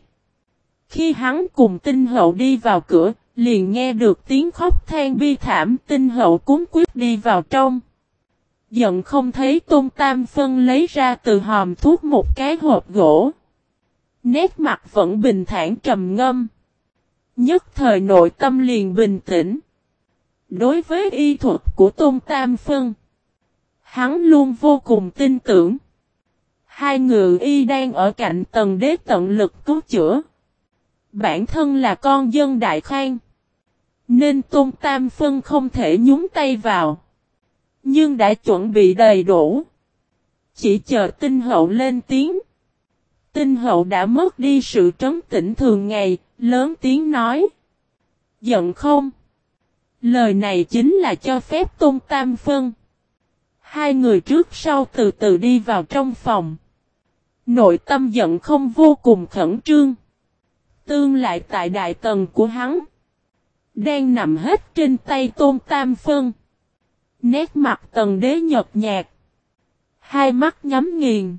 Speaker 1: Khi hắn cùng tinh hậu đi vào cửa, liền nghe được tiếng khóc than bi thảm tinh hậu cúng quyết đi vào trong. Giận không thấy Tôn Tam Phân lấy ra từ hòm thuốc một cái hộp gỗ. Nét mặt vẫn bình thản trầm ngâm. Nhất thời nội tâm liền bình tĩnh. Đối với y thuật của Tôn Tam Phân, hắn luôn vô cùng tin tưởng. Hai ngự y đang ở cạnh tầng đế tận lực cứu chữa. Bản thân là con dân Đại Khang. Nên Tôn Tam Phân không thể nhúng tay vào. Nhưng đã chuẩn bị đầy đủ. Chỉ chờ tinh hậu lên tiếng. Tinh hậu đã mất đi sự trấn tĩnh thường ngày, lớn tiếng nói. Giận không? Lời này chính là cho phép Tôn Tam Phân. Hai người trước sau từ từ đi vào trong phòng. Nội tâm giận không vô cùng khẩn trương. Tương lại tại đại tầng của hắn. Đang nằm hết trên tay Tôn Tam Phân. Nét mặt tần đế nhợt nhạt. Hai mắt nhắm nghiền.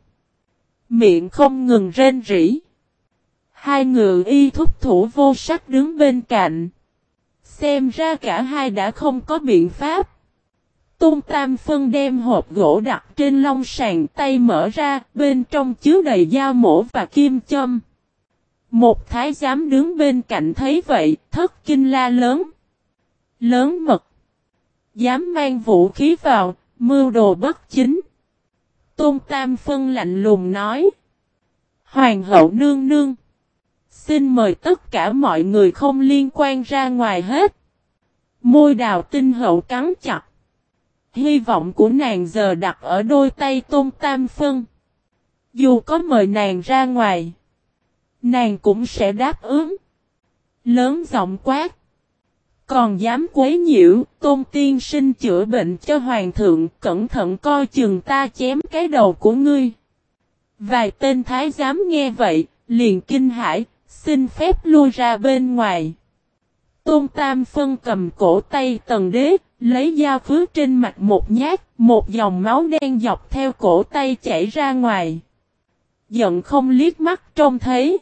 Speaker 1: Miệng không ngừng rên rỉ. Hai ngự y thúc thủ vô sắc đứng bên cạnh. Xem ra cả hai đã không có biện pháp. Tôn Tam Phân đem hộp gỗ đặt trên long sàn tay mở ra, bên trong chứa đầy dao mổ và kim châm. Một thái giám đứng bên cạnh thấy vậy, thất kinh la lớn. Lớn mật. Dám mang vũ khí vào, mưu đồ bất chính. Tôn Tam Phân lạnh lùng nói. Hoàng hậu nương nương. Xin mời tất cả mọi người không liên quan ra ngoài hết. Môi đào tinh hậu cắn chặt. Hy vọng của nàng giờ đặt ở đôi tay Tôn Tam Phân. Dù có mời nàng ra ngoài. Nàng cũng sẽ đáp ứng. Lớn giọng quát. Còn dám quấy nhiễu, tôn tiên sinh chữa bệnh cho hoàng thượng, cẩn thận coi chừng ta chém cái đầu của ngươi. Vài tên thái giám nghe vậy, liền kinh hãi, xin phép lui ra bên ngoài. Tôn Tam Phân cầm cổ tay tần đế, lấy dao phứ trên mặt một nhát, một dòng máu đen dọc theo cổ tay chảy ra ngoài. Giận không liếc mắt trông thấy.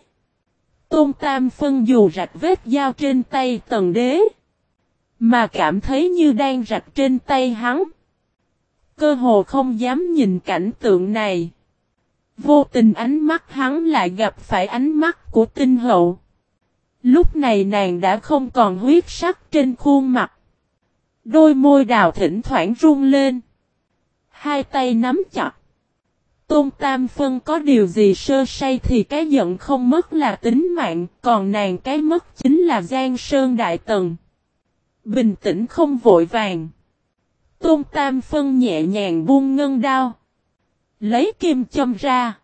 Speaker 1: Tôn Tam Phân dù rạch vết dao trên tay tần đế. Mà cảm thấy như đang rạch trên tay hắn. Cơ hồ không dám nhìn cảnh tượng này. Vô tình ánh mắt hắn lại gặp phải ánh mắt của tinh hậu. Lúc này nàng đã không còn huyết sắc trên khuôn mặt. Đôi môi đào thỉnh thoảng run lên. Hai tay nắm chặt. Tôn Tam Phân có điều gì sơ say thì cái giận không mất là tính mạng, còn nàng cái mất chính là Giang Sơn Đại Tần. Bình tĩnh không vội vàng. Tôn Tam Phân nhẹ nhàng buông ngân đao. Lấy kim châm ra.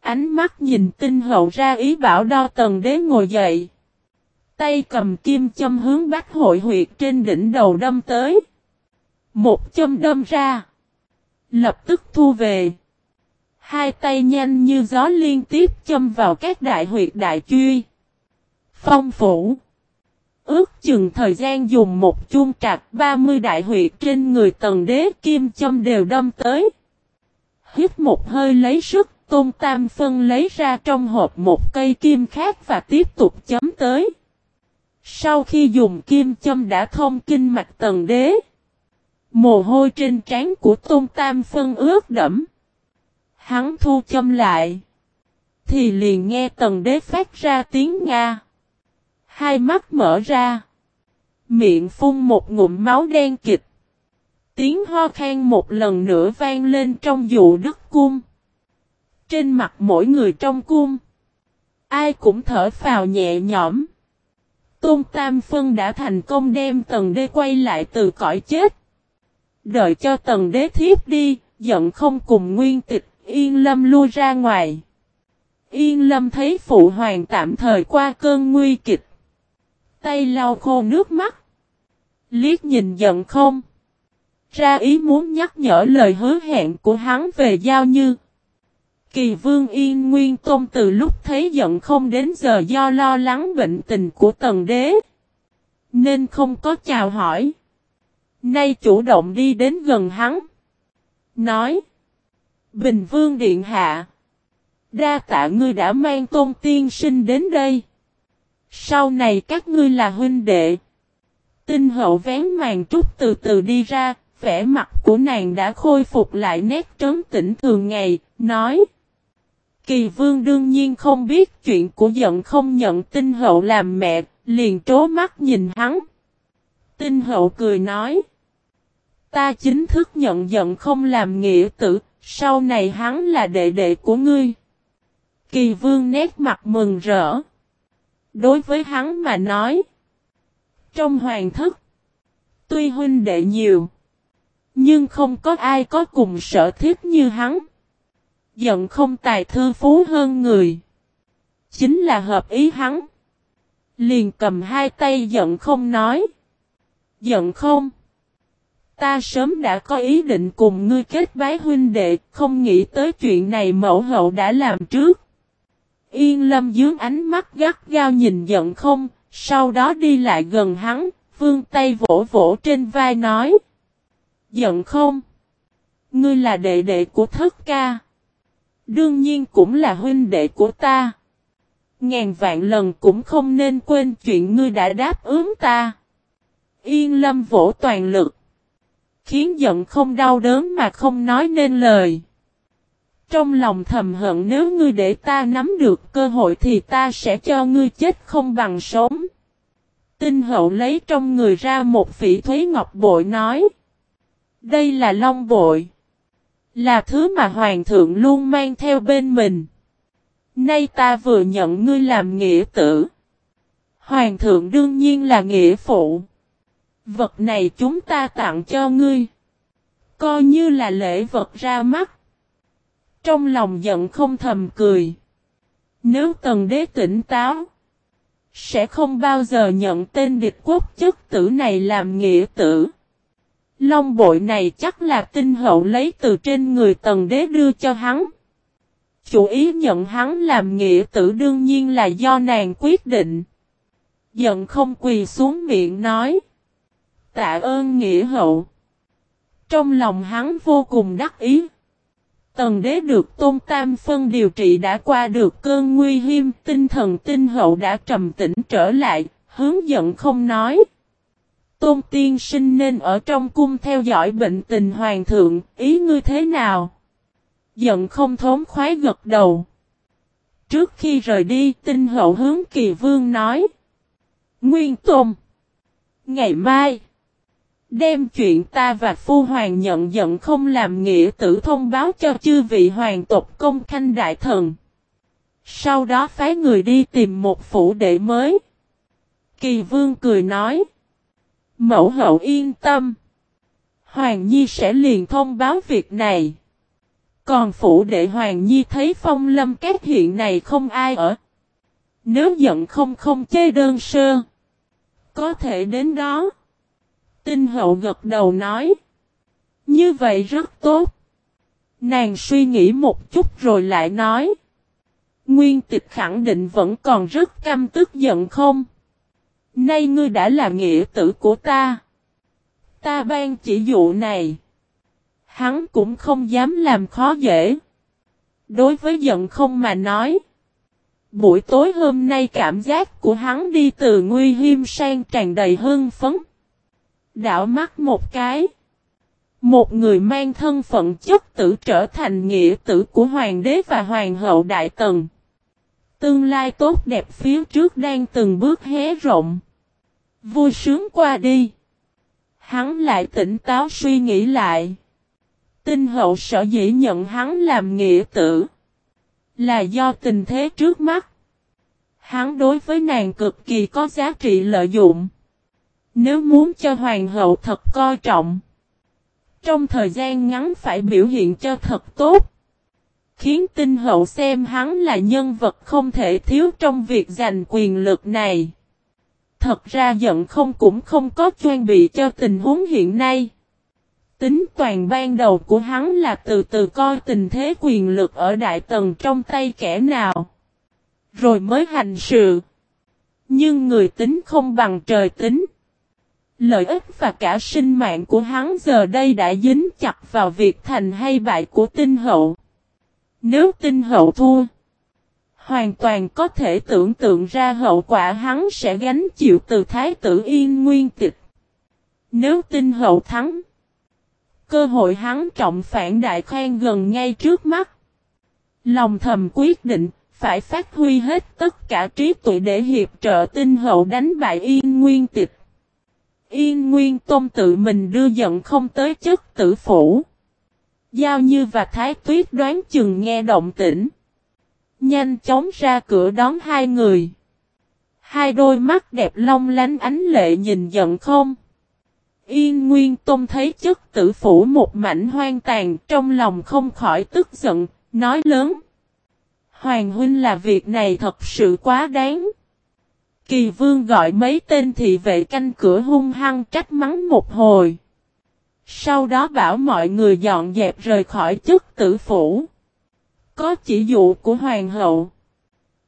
Speaker 1: Ánh mắt nhìn tinh hậu ra ý bảo đo tần đế ngồi dậy. Tay cầm kim châm hướng bách hội huyệt trên đỉnh đầu đâm tới. Một châm đâm ra. Lập tức thu về. Hai tay nhanh như gió liên tiếp châm vào các đại huyệt đại truy. Phong phủ. Ước chừng thời gian dùng một chuông trạc 30 đại huyệt trên người tần đế kim châm đều đâm tới. Hít một hơi lấy sức, tôn tam phân lấy ra trong hộp một cây kim khác và tiếp tục chấm tới. Sau khi dùng kim châm đã thông kinh mạch tần đế. Mồ hôi trên trán của tôn tam phân ướt đẫm. Hắn thu châm lại. Thì liền nghe tần đế phát ra tiếng Nga. Hai mắt mở ra. Miệng phun một ngụm máu đen kịch. Tiếng ho khan một lần nữa vang lên trong dụ đức cung. Trên mặt mỗi người trong cung. Ai cũng thở phào nhẹ nhõm. Tôn Tam Phân đã thành công đem tần đế quay lại từ cõi chết. Đợi cho tần đế thiếp đi, giận không cùng nguyên tịch, yên lâm lui ra ngoài. Yên lâm thấy phụ hoàng tạm thời qua cơn nguy kịch. Tay lau khô nước mắt. Liết nhìn giận không. Ra ý muốn nhắc nhở lời hứa hẹn của hắn về giao như. Kỳ vương yên nguyên tôn từ lúc thấy giận không đến giờ do lo lắng bệnh tình của tần đế. Nên không có chào hỏi. Nay chủ động đi đến gần hắn. Nói. Bình vương điện hạ. Đa tạ ngươi đã mang tôn tiên sinh đến đây. Sau này các ngươi là huynh đệ. Tinh hậu vén màn trúc từ từ đi ra, vẻ mặt của nàng đã khôi phục lại nét trấn tĩnh thường ngày, nói. Kỳ vương đương nhiên không biết chuyện của giận không nhận tinh hậu làm mẹ, liền trố mắt nhìn hắn. Tinh hậu cười nói. Ta chính thức nhận giận không làm nghĩa tử, sau này hắn là đệ đệ của ngươi. Kỳ vương nét mặt mừng rỡ. Đối với hắn mà nói. Trong hoàng thức. Tuy huynh đệ nhiều. Nhưng không có ai có cùng sở thiết như hắn. Giận không tài thư phú hơn người. Chính là hợp ý hắn. Liền cầm hai tay giận không nói. Giận không. Ta sớm đã có ý định cùng ngươi kết bái huynh đệ, không nghĩ tới chuyện này mẫu hậu đã làm trước. Yên lâm dướng ánh mắt gắt gao nhìn giận không, sau đó đi lại gần hắn, vương tay vỗ vỗ trên vai nói. Giận không? Ngươi là đệ đệ của thất ca. Đương nhiên cũng là huynh đệ của ta. Ngàn vạn lần cũng không nên quên chuyện ngươi đã đáp ứng ta. Yên lâm vỗ toàn lực. Khiến giận không đau đớn mà không nói nên lời. Trong lòng thầm hận nếu ngươi để ta nắm được cơ hội thì ta sẽ cho ngươi chết không bằng sống. Tinh hậu lấy trong người ra một phỉ thuế ngọc bội nói. Đây là long bội. Là thứ mà hoàng thượng luôn mang theo bên mình. Nay ta vừa nhận ngươi làm nghĩa tử. Hoàng thượng đương nhiên là nghĩa phụ. Vật này chúng ta tặng cho ngươi. Coi như là lễ vật ra mắt. Trong lòng giận không thầm cười. Nếu tần đế tỉnh táo. Sẽ không bao giờ nhận tên địch quốc chức tử này làm nghĩa tử. Long bội này chắc là tinh hậu lấy từ trên người tần đế đưa cho hắn. Chủ ý nhận hắn làm nghĩa tử đương nhiên là do nàng quyết định. Giận không quỳ xuống miệng nói. Tạ ơn nghĩa hậu. Trong lòng hắn vô cùng đắc ý. Tần đế được tôn tam phân điều trị đã qua được cơn nguy hiểm, tinh thần tinh hậu đã trầm tĩnh trở lại, hướng giận không nói. Tôn tiên sinh nên ở trong cung theo dõi bệnh tình hoàng thượng, ý ngươi thế nào? Giận không thốn khoái gật đầu. Trước khi rời đi, tinh hậu hướng kỳ vương nói. Nguyên Tôn. Ngày mai. Đem chuyện ta và phu hoàng nhận giận không làm nghĩa tử thông báo cho chư vị hoàng tộc công khanh đại thần. Sau đó phái người đi tìm một phủ đệ mới. Kỳ vương cười nói. Mẫu hậu yên tâm. Hoàng Nhi sẽ liền thông báo việc này. Còn phủ đệ Hoàng Nhi thấy phong lâm các hiện này không ai ở. Nếu giận không không chê đơn sơ. Có thể đến đó. Tinh hậu gật đầu nói. Như vậy rất tốt. Nàng suy nghĩ một chút rồi lại nói. Nguyên tịch khẳng định vẫn còn rất căm tức giận không? Nay ngươi đã là nghĩa tử của ta. Ta ban chỉ dụ này. Hắn cũng không dám làm khó dễ. Đối với giận không mà nói. Buổi tối hôm nay cảm giác của hắn đi từ nguy hiểm sang tràn đầy hưng phấn. Đảo mắt một cái. Một người mang thân phận chất tử trở thành nghĩa tử của hoàng đế và hoàng hậu đại tần. Tương lai tốt đẹp phía trước đang từng bước hé rộng. Vui sướng qua đi. Hắn lại tỉnh táo suy nghĩ lại. Tinh hậu sở dĩ nhận hắn làm nghĩa tử. Là do tình thế trước mắt. Hắn đối với nàng cực kỳ có giá trị lợi dụng. Nếu muốn cho hoàng hậu thật coi trọng. Trong thời gian ngắn phải biểu hiện cho thật tốt. Khiến tinh hậu xem hắn là nhân vật không thể thiếu trong việc giành quyền lực này. Thật ra giận không cũng không có chuẩn bị cho tình huống hiện nay. Tính toàn ban đầu của hắn là từ từ coi tình thế quyền lực ở đại tầng trong tay kẻ nào. Rồi mới hành sự. Nhưng người tính không bằng trời tính. Lợi ích và cả sinh mạng của hắn giờ đây đã dính chặt vào việc thành hay bại của tinh hậu. Nếu tinh hậu thua, hoàn toàn có thể tưởng tượng ra hậu quả hắn sẽ gánh chịu từ thái tử yên nguyên tịch. Nếu tinh hậu thắng, cơ hội hắn trọng phản đại khoan gần ngay trước mắt. Lòng thầm quyết định, phải phát huy hết tất cả trí tuệ để hiệp trợ tinh hậu đánh bại yên nguyên tịch. Yên Nguyên Tôn tự mình đưa giận không tới chất tử phủ. Giao Như và Thái Tuyết đoán chừng nghe động tĩnh. Nhanh chóng ra cửa đón hai người. Hai đôi mắt đẹp long lánh ánh lệ nhìn giận không. Yên Nguyên Tôn thấy chất tử phủ một mảnh hoang tàn trong lòng không khỏi tức giận, nói lớn. Hoàng huynh là việc này thật sự quá đáng. Kỳ vương gọi mấy tên thị vệ canh cửa hung hăng trách mắng một hồi. Sau đó bảo mọi người dọn dẹp rời khỏi chức tử phủ. Có chỉ dụ của hoàng hậu.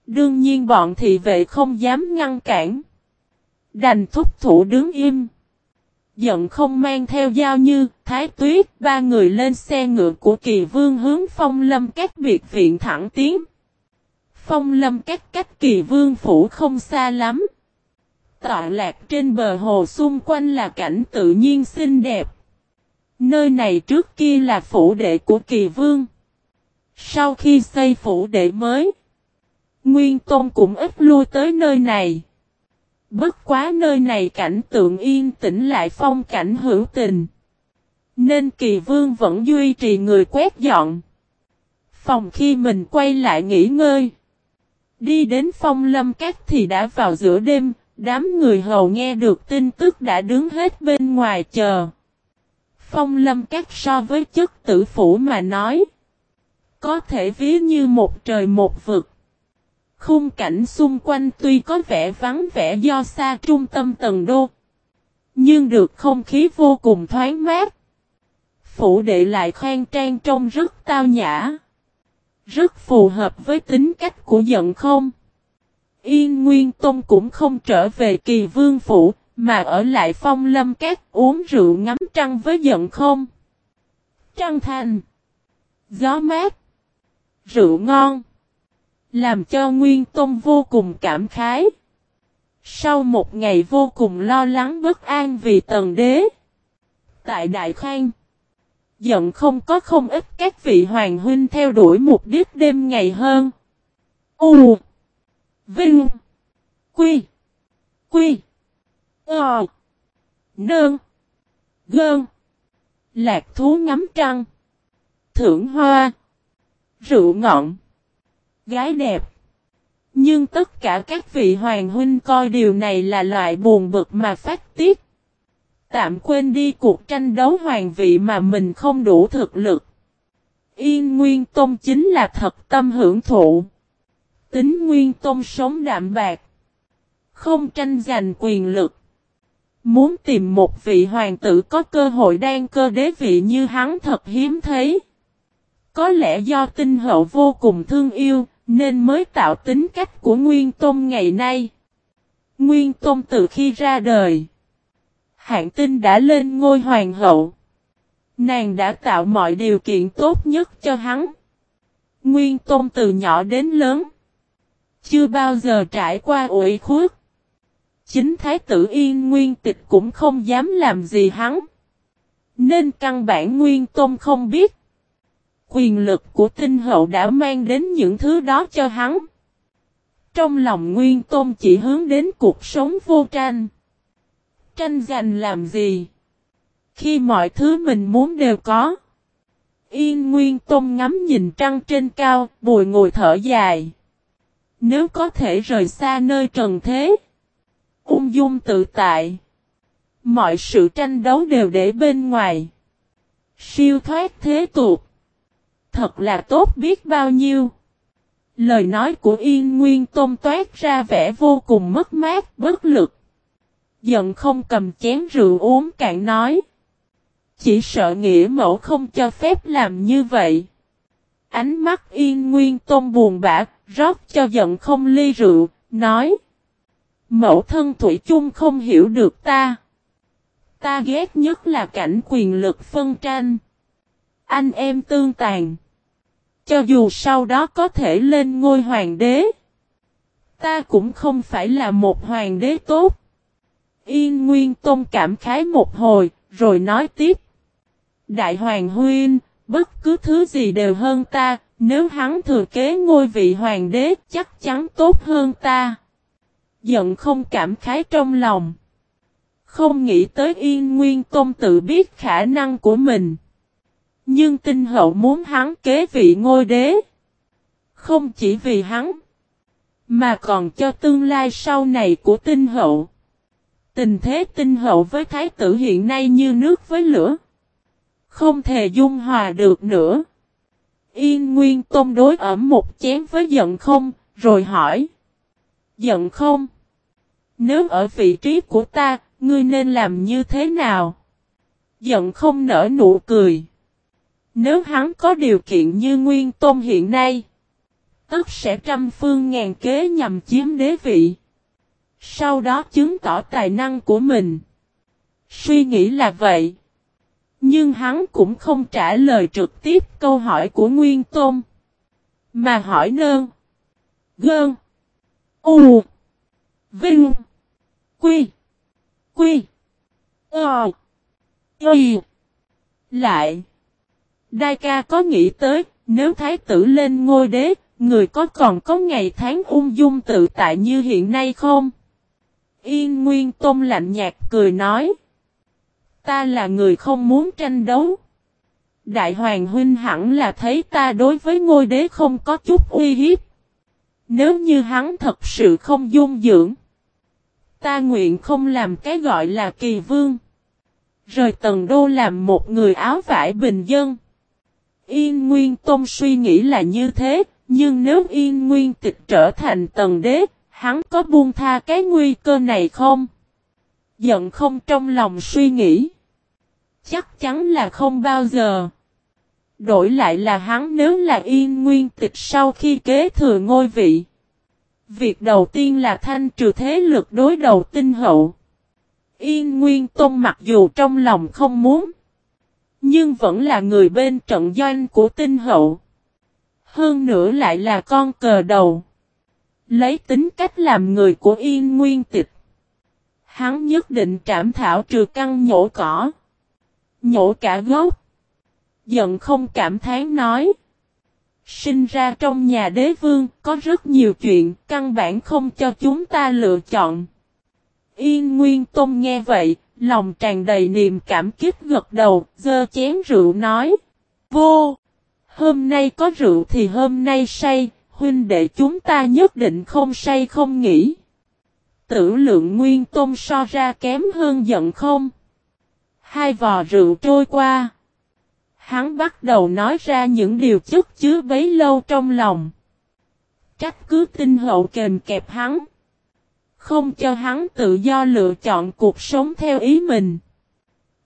Speaker 1: Đương nhiên bọn thị vệ không dám ngăn cản. Đành thúc thủ đứng im. Giận không mang theo dao như thái tuyết, ba người lên xe ngựa của kỳ vương hướng phong lâm các biệt viện thẳng tiến. Phong lâm các cách kỳ vương phủ không xa lắm. Tọa lạc trên bờ hồ xung quanh là cảnh tự nhiên xinh đẹp. Nơi này trước kia là phủ đệ của kỳ vương. Sau khi xây phủ đệ mới, Nguyên Tôn cũng ít lui tới nơi này. Bất quá nơi này cảnh tượng yên tĩnh lại phong cảnh hữu tình. Nên kỳ vương vẫn duy trì người quét dọn. Phòng khi mình quay lại nghỉ ngơi. Đi đến phong lâm cát thì đã vào giữa đêm, đám người hầu nghe được tin tức đã đứng hết bên ngoài chờ. Phong lâm cát so với chức tử phủ mà nói. Có thể ví như một trời một vực. Khung cảnh xung quanh tuy có vẻ vắng vẻ do xa trung tâm tầng đô. Nhưng được không khí vô cùng thoáng mát. Phủ đệ lại khoan trang trông rất tao nhã. Rất phù hợp với tính cách của giận không. Yên Nguyên Tông cũng không trở về kỳ vương phủ, mà ở lại phong lâm cát uống rượu ngắm trăng với giận không. Trăng thành. Gió mát. Rượu ngon. Làm cho Nguyên Tông vô cùng cảm khái. Sau một ngày vô cùng lo lắng bất an vì tần đế. Tại Đại Khang. Giận không có không ít các vị hoàng huynh theo đuổi mục đích đêm ngày hơn. U, Vinh, Quy Quy Ờ Nơn Gơn, Lạc thú ngắm trăng, Thưởng hoa Rượu ngọn, Gái đẹp. Nhưng tất cả các vị hoàng huynh coi điều này là loại buồn bực mà phát tiết. Tạm quên đi cuộc tranh đấu hoàng vị mà mình không đủ thực lực. Yên Nguyên Tôn chính là thật tâm hưởng thụ. Tính Nguyên Tôn sống đạm bạc, Không tranh giành quyền lực. Muốn tìm một vị hoàng tử có cơ hội đang cơ đế vị như hắn thật hiếm thấy. Có lẽ do tinh hậu vô cùng thương yêu, nên mới tạo tính cách của Nguyên Tôn ngày nay. Nguyên Tôn từ khi ra đời, hạng tinh đã lên ngôi hoàng hậu. Nàng đã tạo mọi điều kiện tốt nhất cho hắn. Nguyên Tôn từ nhỏ đến lớn, chưa bao giờ trải qua ủy khuất. Chính Thái tử Yên Nguyên Tịch cũng không dám làm gì hắn. Nên căn bản Nguyên Tôn không biết. Quyền lực của tinh hậu đã mang đến những thứ đó cho hắn. Trong lòng Nguyên Tôn chỉ hướng đến cuộc sống vô tranh. Tranh giành làm gì? Khi mọi thứ mình muốn đều có. Yên Nguyên Tôn ngắm nhìn trăng trên cao, bùi ngồi thở dài. Nếu có thể rời xa nơi trần thế ung dung tự tại. Mọi sự tranh đấu đều để bên ngoài. Siêu thoát thế tục. Thật là tốt biết bao nhiêu. Lời nói của Yên Nguyên Tôn toát ra vẻ vô cùng mất mát, bất lực. Giận không cầm chén rượu uống cạn nói. Chỉ sợ nghĩa mẫu không cho phép làm như vậy. Ánh mắt Yên Nguyên Tôn buồn bã, rót cho giận không ly rượu, nói. Mẫu thân Thủy chung không hiểu được ta. Ta ghét nhất là cảnh quyền lực phân tranh. Anh em tương tàn. Cho dù sau đó có thể lên ngôi hoàng đế. Ta cũng không phải là một hoàng đế tốt. Yên Nguyên Tôn cảm khái một hồi, rồi nói tiếp. Đại hoàng huyên, bất cứ thứ gì đều hơn ta, nếu hắn thừa kế ngôi vị hoàng đế chắc chắn tốt hơn ta giận không cảm khái trong lòng. Không nghĩ tới Yên Nguyên Tôn tự biết khả năng của mình. Nhưng tinh hậu muốn hắn kế vị ngôi đế. Không chỉ vì hắn. Mà còn cho tương lai sau này của tinh hậu. Tình thế tinh hậu với thái tử hiện nay như nước với lửa. Không thể dung hòa được nữa. Yên Nguyên Tôn đối ẩm một chén với giận không, rồi hỏi. Giận không? Nếu ở vị trí của ta, ngươi nên làm như thế nào? Giận không nở nụ cười. Nếu hắn có điều kiện như Nguyên Tôn hiện nay, tất sẽ trăm phương ngàn kế nhằm chiếm đế vị. Sau đó chứng tỏ tài năng của mình. Suy nghĩ là vậy. Nhưng hắn cũng không trả lời trực tiếp câu hỏi của Nguyên Tôn. Mà hỏi nơn. Gơn. U. Vinh. Quy. Quy. Ờ. Y. Lại. Đại ca có nghĩ tới, nếu thái tử lên ngôi đế, người có còn có ngày tháng ung dung tự tại như hiện nay không? Yên Nguyên Tôn lạnh nhạt cười nói. Ta là người không muốn tranh đấu. Đại Hoàng Huynh hẳn là thấy ta đối với ngôi đế không có chút uy hiếp. Nếu như hắn thật sự không dung dưỡng. Ta nguyện không làm cái gọi là kỳ vương. Rời tần đô làm một người áo vải bình dân. Yên Nguyên Tôn suy nghĩ là như thế, nhưng nếu Yên Nguyên tịch trở thành tần đế, hắn có buông tha cái nguy cơ này không? Giận không trong lòng suy nghĩ. Chắc chắn là không bao giờ. Đổi lại là hắn nếu là Yên Nguyên tịch sau khi kế thừa ngôi vị. Việc đầu tiên là thanh trừ thế lực đối đầu tinh hậu. Yên Nguyên Tôn mặc dù trong lòng không muốn. Nhưng vẫn là người bên trận doanh của tinh hậu. Hơn nữa lại là con cờ đầu. Lấy tính cách làm người của Yên Nguyên Tịch. Hắn nhất định trảm thảo trừ căn nhổ cỏ. Nhổ cả gốc. Giận không cảm thán nói. Sinh ra trong nhà đế vương có rất nhiều chuyện căn bản không cho chúng ta lựa chọn. Yên Nguyên Tôn nghe vậy, lòng tràn đầy niềm cảm kích gật đầu, dơ chén rượu nói. Vô! Hôm nay có rượu thì hôm nay say, huynh đệ chúng ta nhất định không say không nghỉ. Tử lượng Nguyên tôm so ra kém hơn giận không? Hai vò rượu trôi qua. Hắn bắt đầu nói ra những điều chất chứa bấy lâu trong lòng. Trách cứ tinh hậu kềm kẹp hắn. Không cho hắn tự do lựa chọn cuộc sống theo ý mình.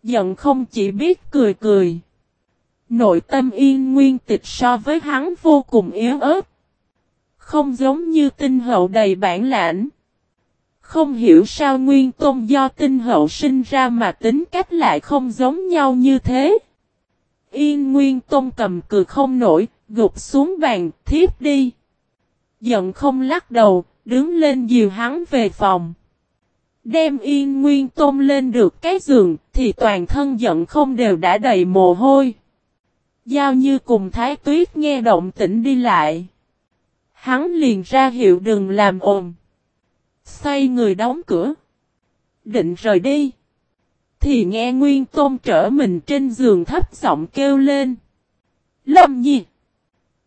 Speaker 1: Giận không chỉ biết cười cười. Nội tâm yên nguyên tịch so với hắn vô cùng yếu ớt. Không giống như tinh hậu đầy bản lãnh. Không hiểu sao nguyên tôn do tinh hậu sinh ra mà tính cách lại không giống nhau như thế. Yên Nguyên Tôn cầm cừ không nổi, gục xuống bàn, thiếp đi. Giận không lắc đầu, đứng lên dìu hắn về phòng. Đem Yên Nguyên tôm lên được cái giường, thì toàn thân giận không đều đã đầy mồ hôi. Giao như cùng Thái Tuyết nghe động tĩnh đi lại. Hắn liền ra hiệu đừng làm ồn. Xoay người đóng cửa. Định rời đi thì nghe Nguyên Tôn trở mình trên giường thấp giọng kêu lên. Lâm nhi!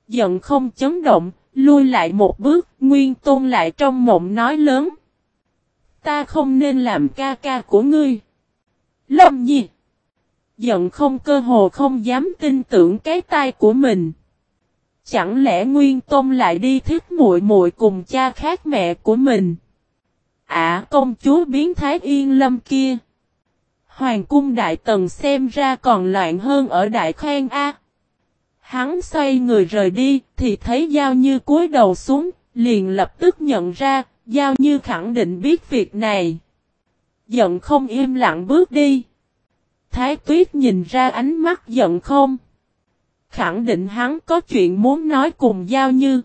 Speaker 1: Giận không chấn động, lui lại một bước, Nguyên Tôn lại trong mộng nói lớn. Ta không nên làm ca ca của ngươi. Lâm nhi! Giận không cơ hồ không dám tin tưởng cái tai của mình. Chẳng lẽ Nguyên Tôn lại đi thích muội muội cùng cha khác mẹ của mình? À công chúa biến thái yên lâm kia. Hoàng cung đại tần xem ra còn loạn hơn ở đại khang A. Hắn xoay người rời đi, thì thấy Giao Như cúi đầu xuống, liền lập tức nhận ra, Giao Như khẳng định biết việc này. Giận không im lặng bước đi. Thái tuyết nhìn ra ánh mắt giận không. Khẳng định hắn có chuyện muốn nói cùng Giao Như.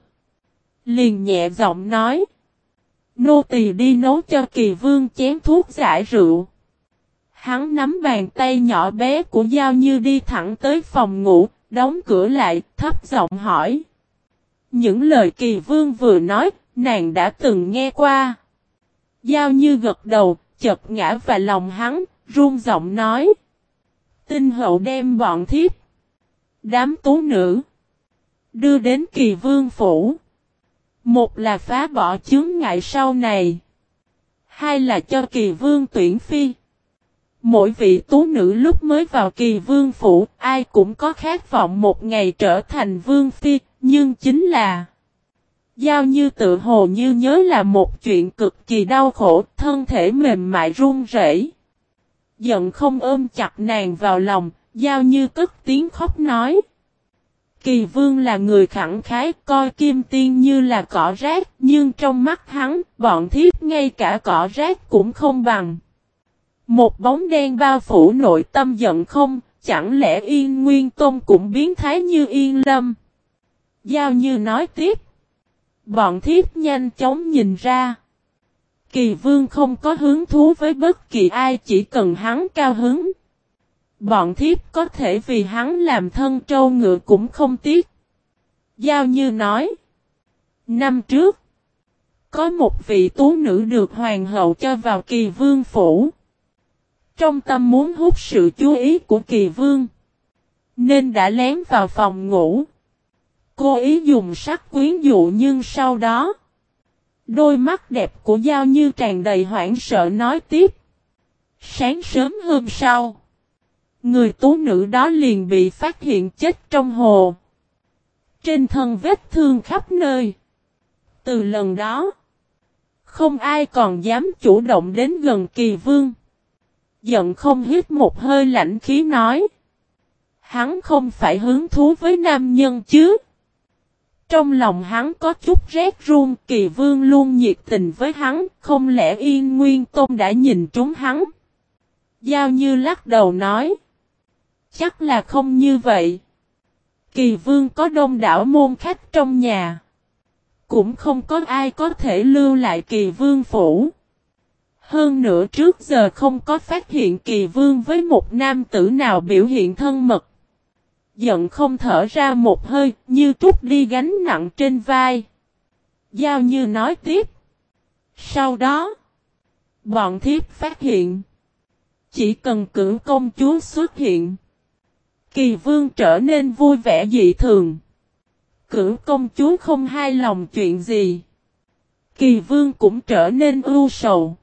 Speaker 1: Liền nhẹ giọng nói. Nô tỳ đi nấu cho kỳ vương chén thuốc giải rượu. Hắn nắm bàn tay nhỏ bé của Giao Như đi thẳng tới phòng ngủ, đóng cửa lại, thấp giọng hỏi. Những lời kỳ vương vừa nói, nàng đã từng nghe qua. Giao Như gật đầu, chật ngã vào lòng hắn, run giọng nói. Tinh hậu đem bọn thiếp. Đám tú nữ. Đưa đến kỳ vương phủ. Một là phá bỏ chướng ngại sau này. Hai là cho kỳ vương tuyển phi. Mỗi vị tú nữ lúc mới vào kỳ vương phủ, ai cũng có khát vọng một ngày trở thành vương phi, nhưng chính là Giao như tự hồ như nhớ là một chuyện cực kỳ đau khổ, thân thể mềm mại run rẩy. Giận không ôm chặt nàng vào lòng, giao như cất tiếng khóc nói. Kỳ vương là người khẳng khái, coi kim tiên như là cỏ rác, nhưng trong mắt hắn, bọn thiếp ngay cả cỏ rác cũng không bằng. Một bóng đen bao phủ nội tâm giận không, chẳng lẽ Yên Nguyên Tôn cũng biến thái như Yên Lâm? Giao như nói tiếp. Bọn thiếp nhanh chóng nhìn ra. Kỳ vương không có hứng thú với bất kỳ ai chỉ cần hắn cao hứng. Bọn thiếp có thể vì hắn làm thân trâu ngựa cũng không tiếc. Giao như nói. Năm trước. Có một vị tú nữ được hoàng hậu cho vào kỳ vương phủ. Trong tâm muốn hút sự chú ý của kỳ vương. Nên đã lén vào phòng ngủ. Cô ý dùng sắc quyến dụ nhưng sau đó. Đôi mắt đẹp của Giao Như tràn đầy hoảng sợ nói tiếp. Sáng sớm hôm sau. Người tú nữ đó liền bị phát hiện chết trong hồ. Trên thân vết thương khắp nơi. Từ lần đó. Không ai còn dám chủ động đến gần kỳ vương giận không hít một hơi lạnh khí nói. Hắn không phải hứng thú với nam nhân chứ. Trong lòng hắn có chút rét run, kỳ vương luôn nhiệt tình với hắn, không lẽ yên nguyên tôn đã nhìn trúng hắn. Giao như lắc đầu nói. Chắc là không như vậy. Kỳ vương có đông đảo môn khách trong nhà. Cũng không có ai có thể lưu lại kỳ vương phủ. Hơn nữa trước giờ không có phát hiện kỳ vương với một nam tử nào biểu hiện thân mật. Giận không thở ra một hơi, như trút đi gánh nặng trên vai. Giao như nói tiếp. Sau đó, bọn thiếp phát hiện. Chỉ cần cử công chúa xuất hiện. Kỳ vương trở nên vui vẻ dị thường. Cử công chúa không hài lòng chuyện gì. Kỳ vương cũng trở nên ưu sầu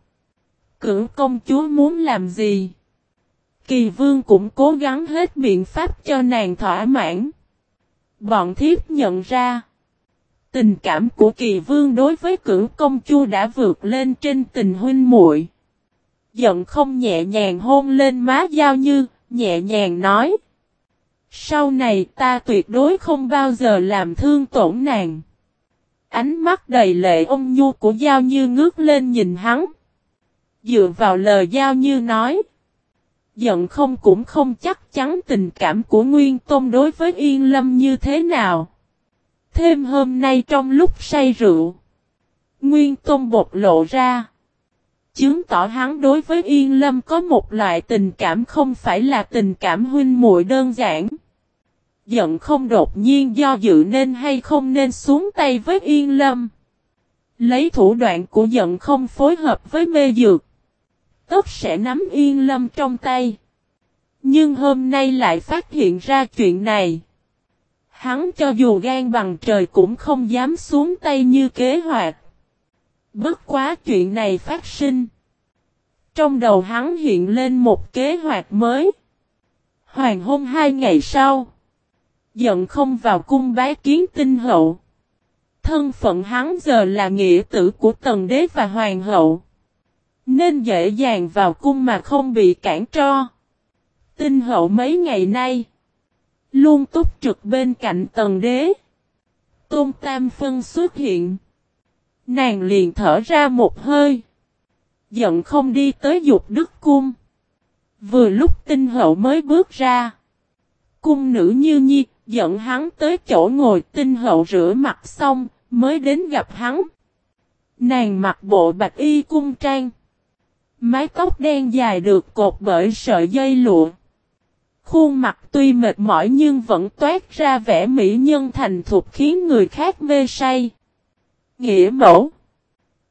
Speaker 1: cửu công chúa muốn làm gì? Kỳ vương cũng cố gắng hết biện pháp cho nàng thỏa mãn. Bọn thiếp nhận ra. Tình cảm của kỳ vương đối với cửu công chúa đã vượt lên trên tình huynh muội. Giận không nhẹ nhàng hôn lên má giao như, nhẹ nhàng nói. Sau này ta tuyệt đối không bao giờ làm thương tổn nàng. Ánh mắt đầy lệ ông nhu của Giao Như ngước lên nhìn hắn. Dựa vào lời Giao Như nói. Giận không cũng không chắc chắn tình cảm của Nguyên Tôn đối với Yên Lâm như thế nào. Thêm hôm nay trong lúc say rượu. Nguyên Tôn bột lộ ra. Chứng tỏ hắn đối với Yên Lâm có một loại tình cảm không phải là tình cảm huynh muội đơn giản. Giận không đột nhiên do dự nên hay không nên xuống tay với Yên Lâm. Lấy thủ đoạn của giận không phối hợp với mê dược. Tất sẽ nắm Yên Lâm trong tay. Nhưng hôm nay lại phát hiện ra chuyện này. Hắn cho dù gan bằng trời cũng không dám xuống tay như kế hoạch. Bất quá chuyện này phát sinh. Trong đầu hắn hiện lên một kế hoạch mới. Hoàng hôn hai ngày sau. Giận không vào cung bái kiến tinh hậu. Thân phận hắn giờ là nghĩa tử của tần đế và hoàng hậu. Nên dễ dàng vào cung mà không bị cản tro. Tinh hậu mấy ngày nay. Luôn túc trực bên cạnh tần đế. Tôn Tam Phân xuất hiện. Nàng liền thở ra một hơi. Giận không đi tới dục đức cung. Vừa lúc tinh hậu mới bước ra. Cung nữ như nhi, dẫn hắn tới chỗ ngồi tinh hậu rửa mặt xong, mới đến gặp hắn. Nàng mặc bộ bạch y cung trang. Mái tóc đen dài được cột bởi sợi dây lụa. Khuôn mặt tuy mệt mỏi nhưng vẫn toát ra vẻ mỹ nhân thành thục khiến người khác mê say. Nghĩa mẫu.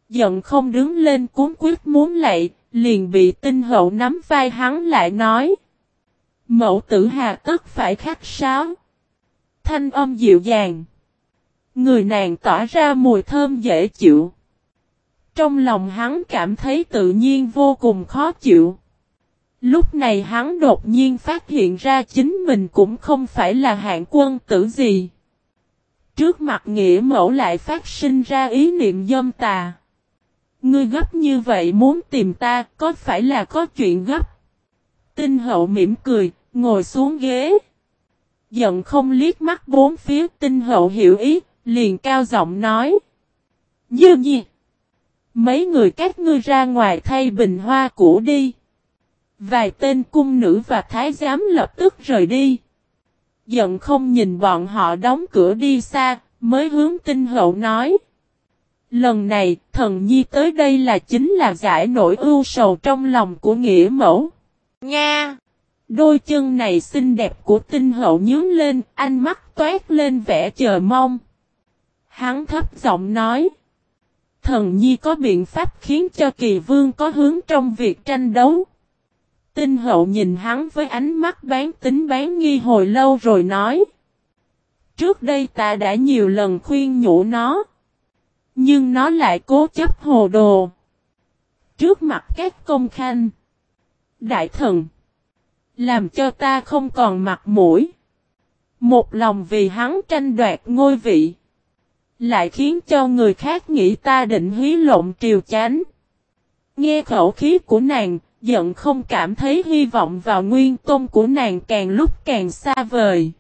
Speaker 1: Giận không đứng lên cuốn quyết muốn lạy, liền bị tinh hậu nắm vai hắn lại nói. Mẫu tử hà tất phải khắc sáo. Thanh âm dịu dàng. Người nàng tỏa ra mùi thơm dễ chịu. Trong lòng hắn cảm thấy tự nhiên vô cùng khó chịu. Lúc này hắn đột nhiên phát hiện ra chính mình cũng không phải là hạng quân tử gì. Trước mặt nghĩa mẫu lại phát sinh ra ý niệm dâm tà. Ngươi gấp như vậy muốn tìm ta có phải là có chuyện gấp? Tinh hậu mỉm cười, ngồi xuống ghế. Giận không liếc mắt bốn phía tinh hậu hiểu ý, liền cao giọng nói. Như nhi. Mấy người các ngươi ra ngoài thay bình hoa cũ đi. Vài tên cung nữ và thái giám lập tức rời đi. Giận không nhìn bọn họ đóng cửa đi xa, mới hướng tinh hậu nói. Lần này, thần nhi tới đây là chính là giải nỗi ưu sầu trong lòng của nghĩa mẫu. Nga! Đôi chân này xinh đẹp của tinh hậu nhướng lên, anh mắt toát lên vẻ chờ mong. Hắn thấp giọng nói. Thần nhi có biện pháp khiến cho kỳ vương có hướng trong việc tranh đấu. Tinh hậu nhìn hắn với ánh mắt bán tính bán nghi hồi lâu rồi nói. Trước đây ta đã nhiều lần khuyên nhủ nó. Nhưng nó lại cố chấp hồ đồ. Trước mặt các công khanh. Đại thần. Làm cho ta không còn mặt mũi. Một lòng vì hắn tranh đoạt ngôi vị. Lại khiến cho người khác nghĩ ta định hí lộn triều chánh. Nghe khẩu khí của nàng, giận không cảm thấy hy vọng vào nguyên tôn của nàng càng lúc càng xa vời.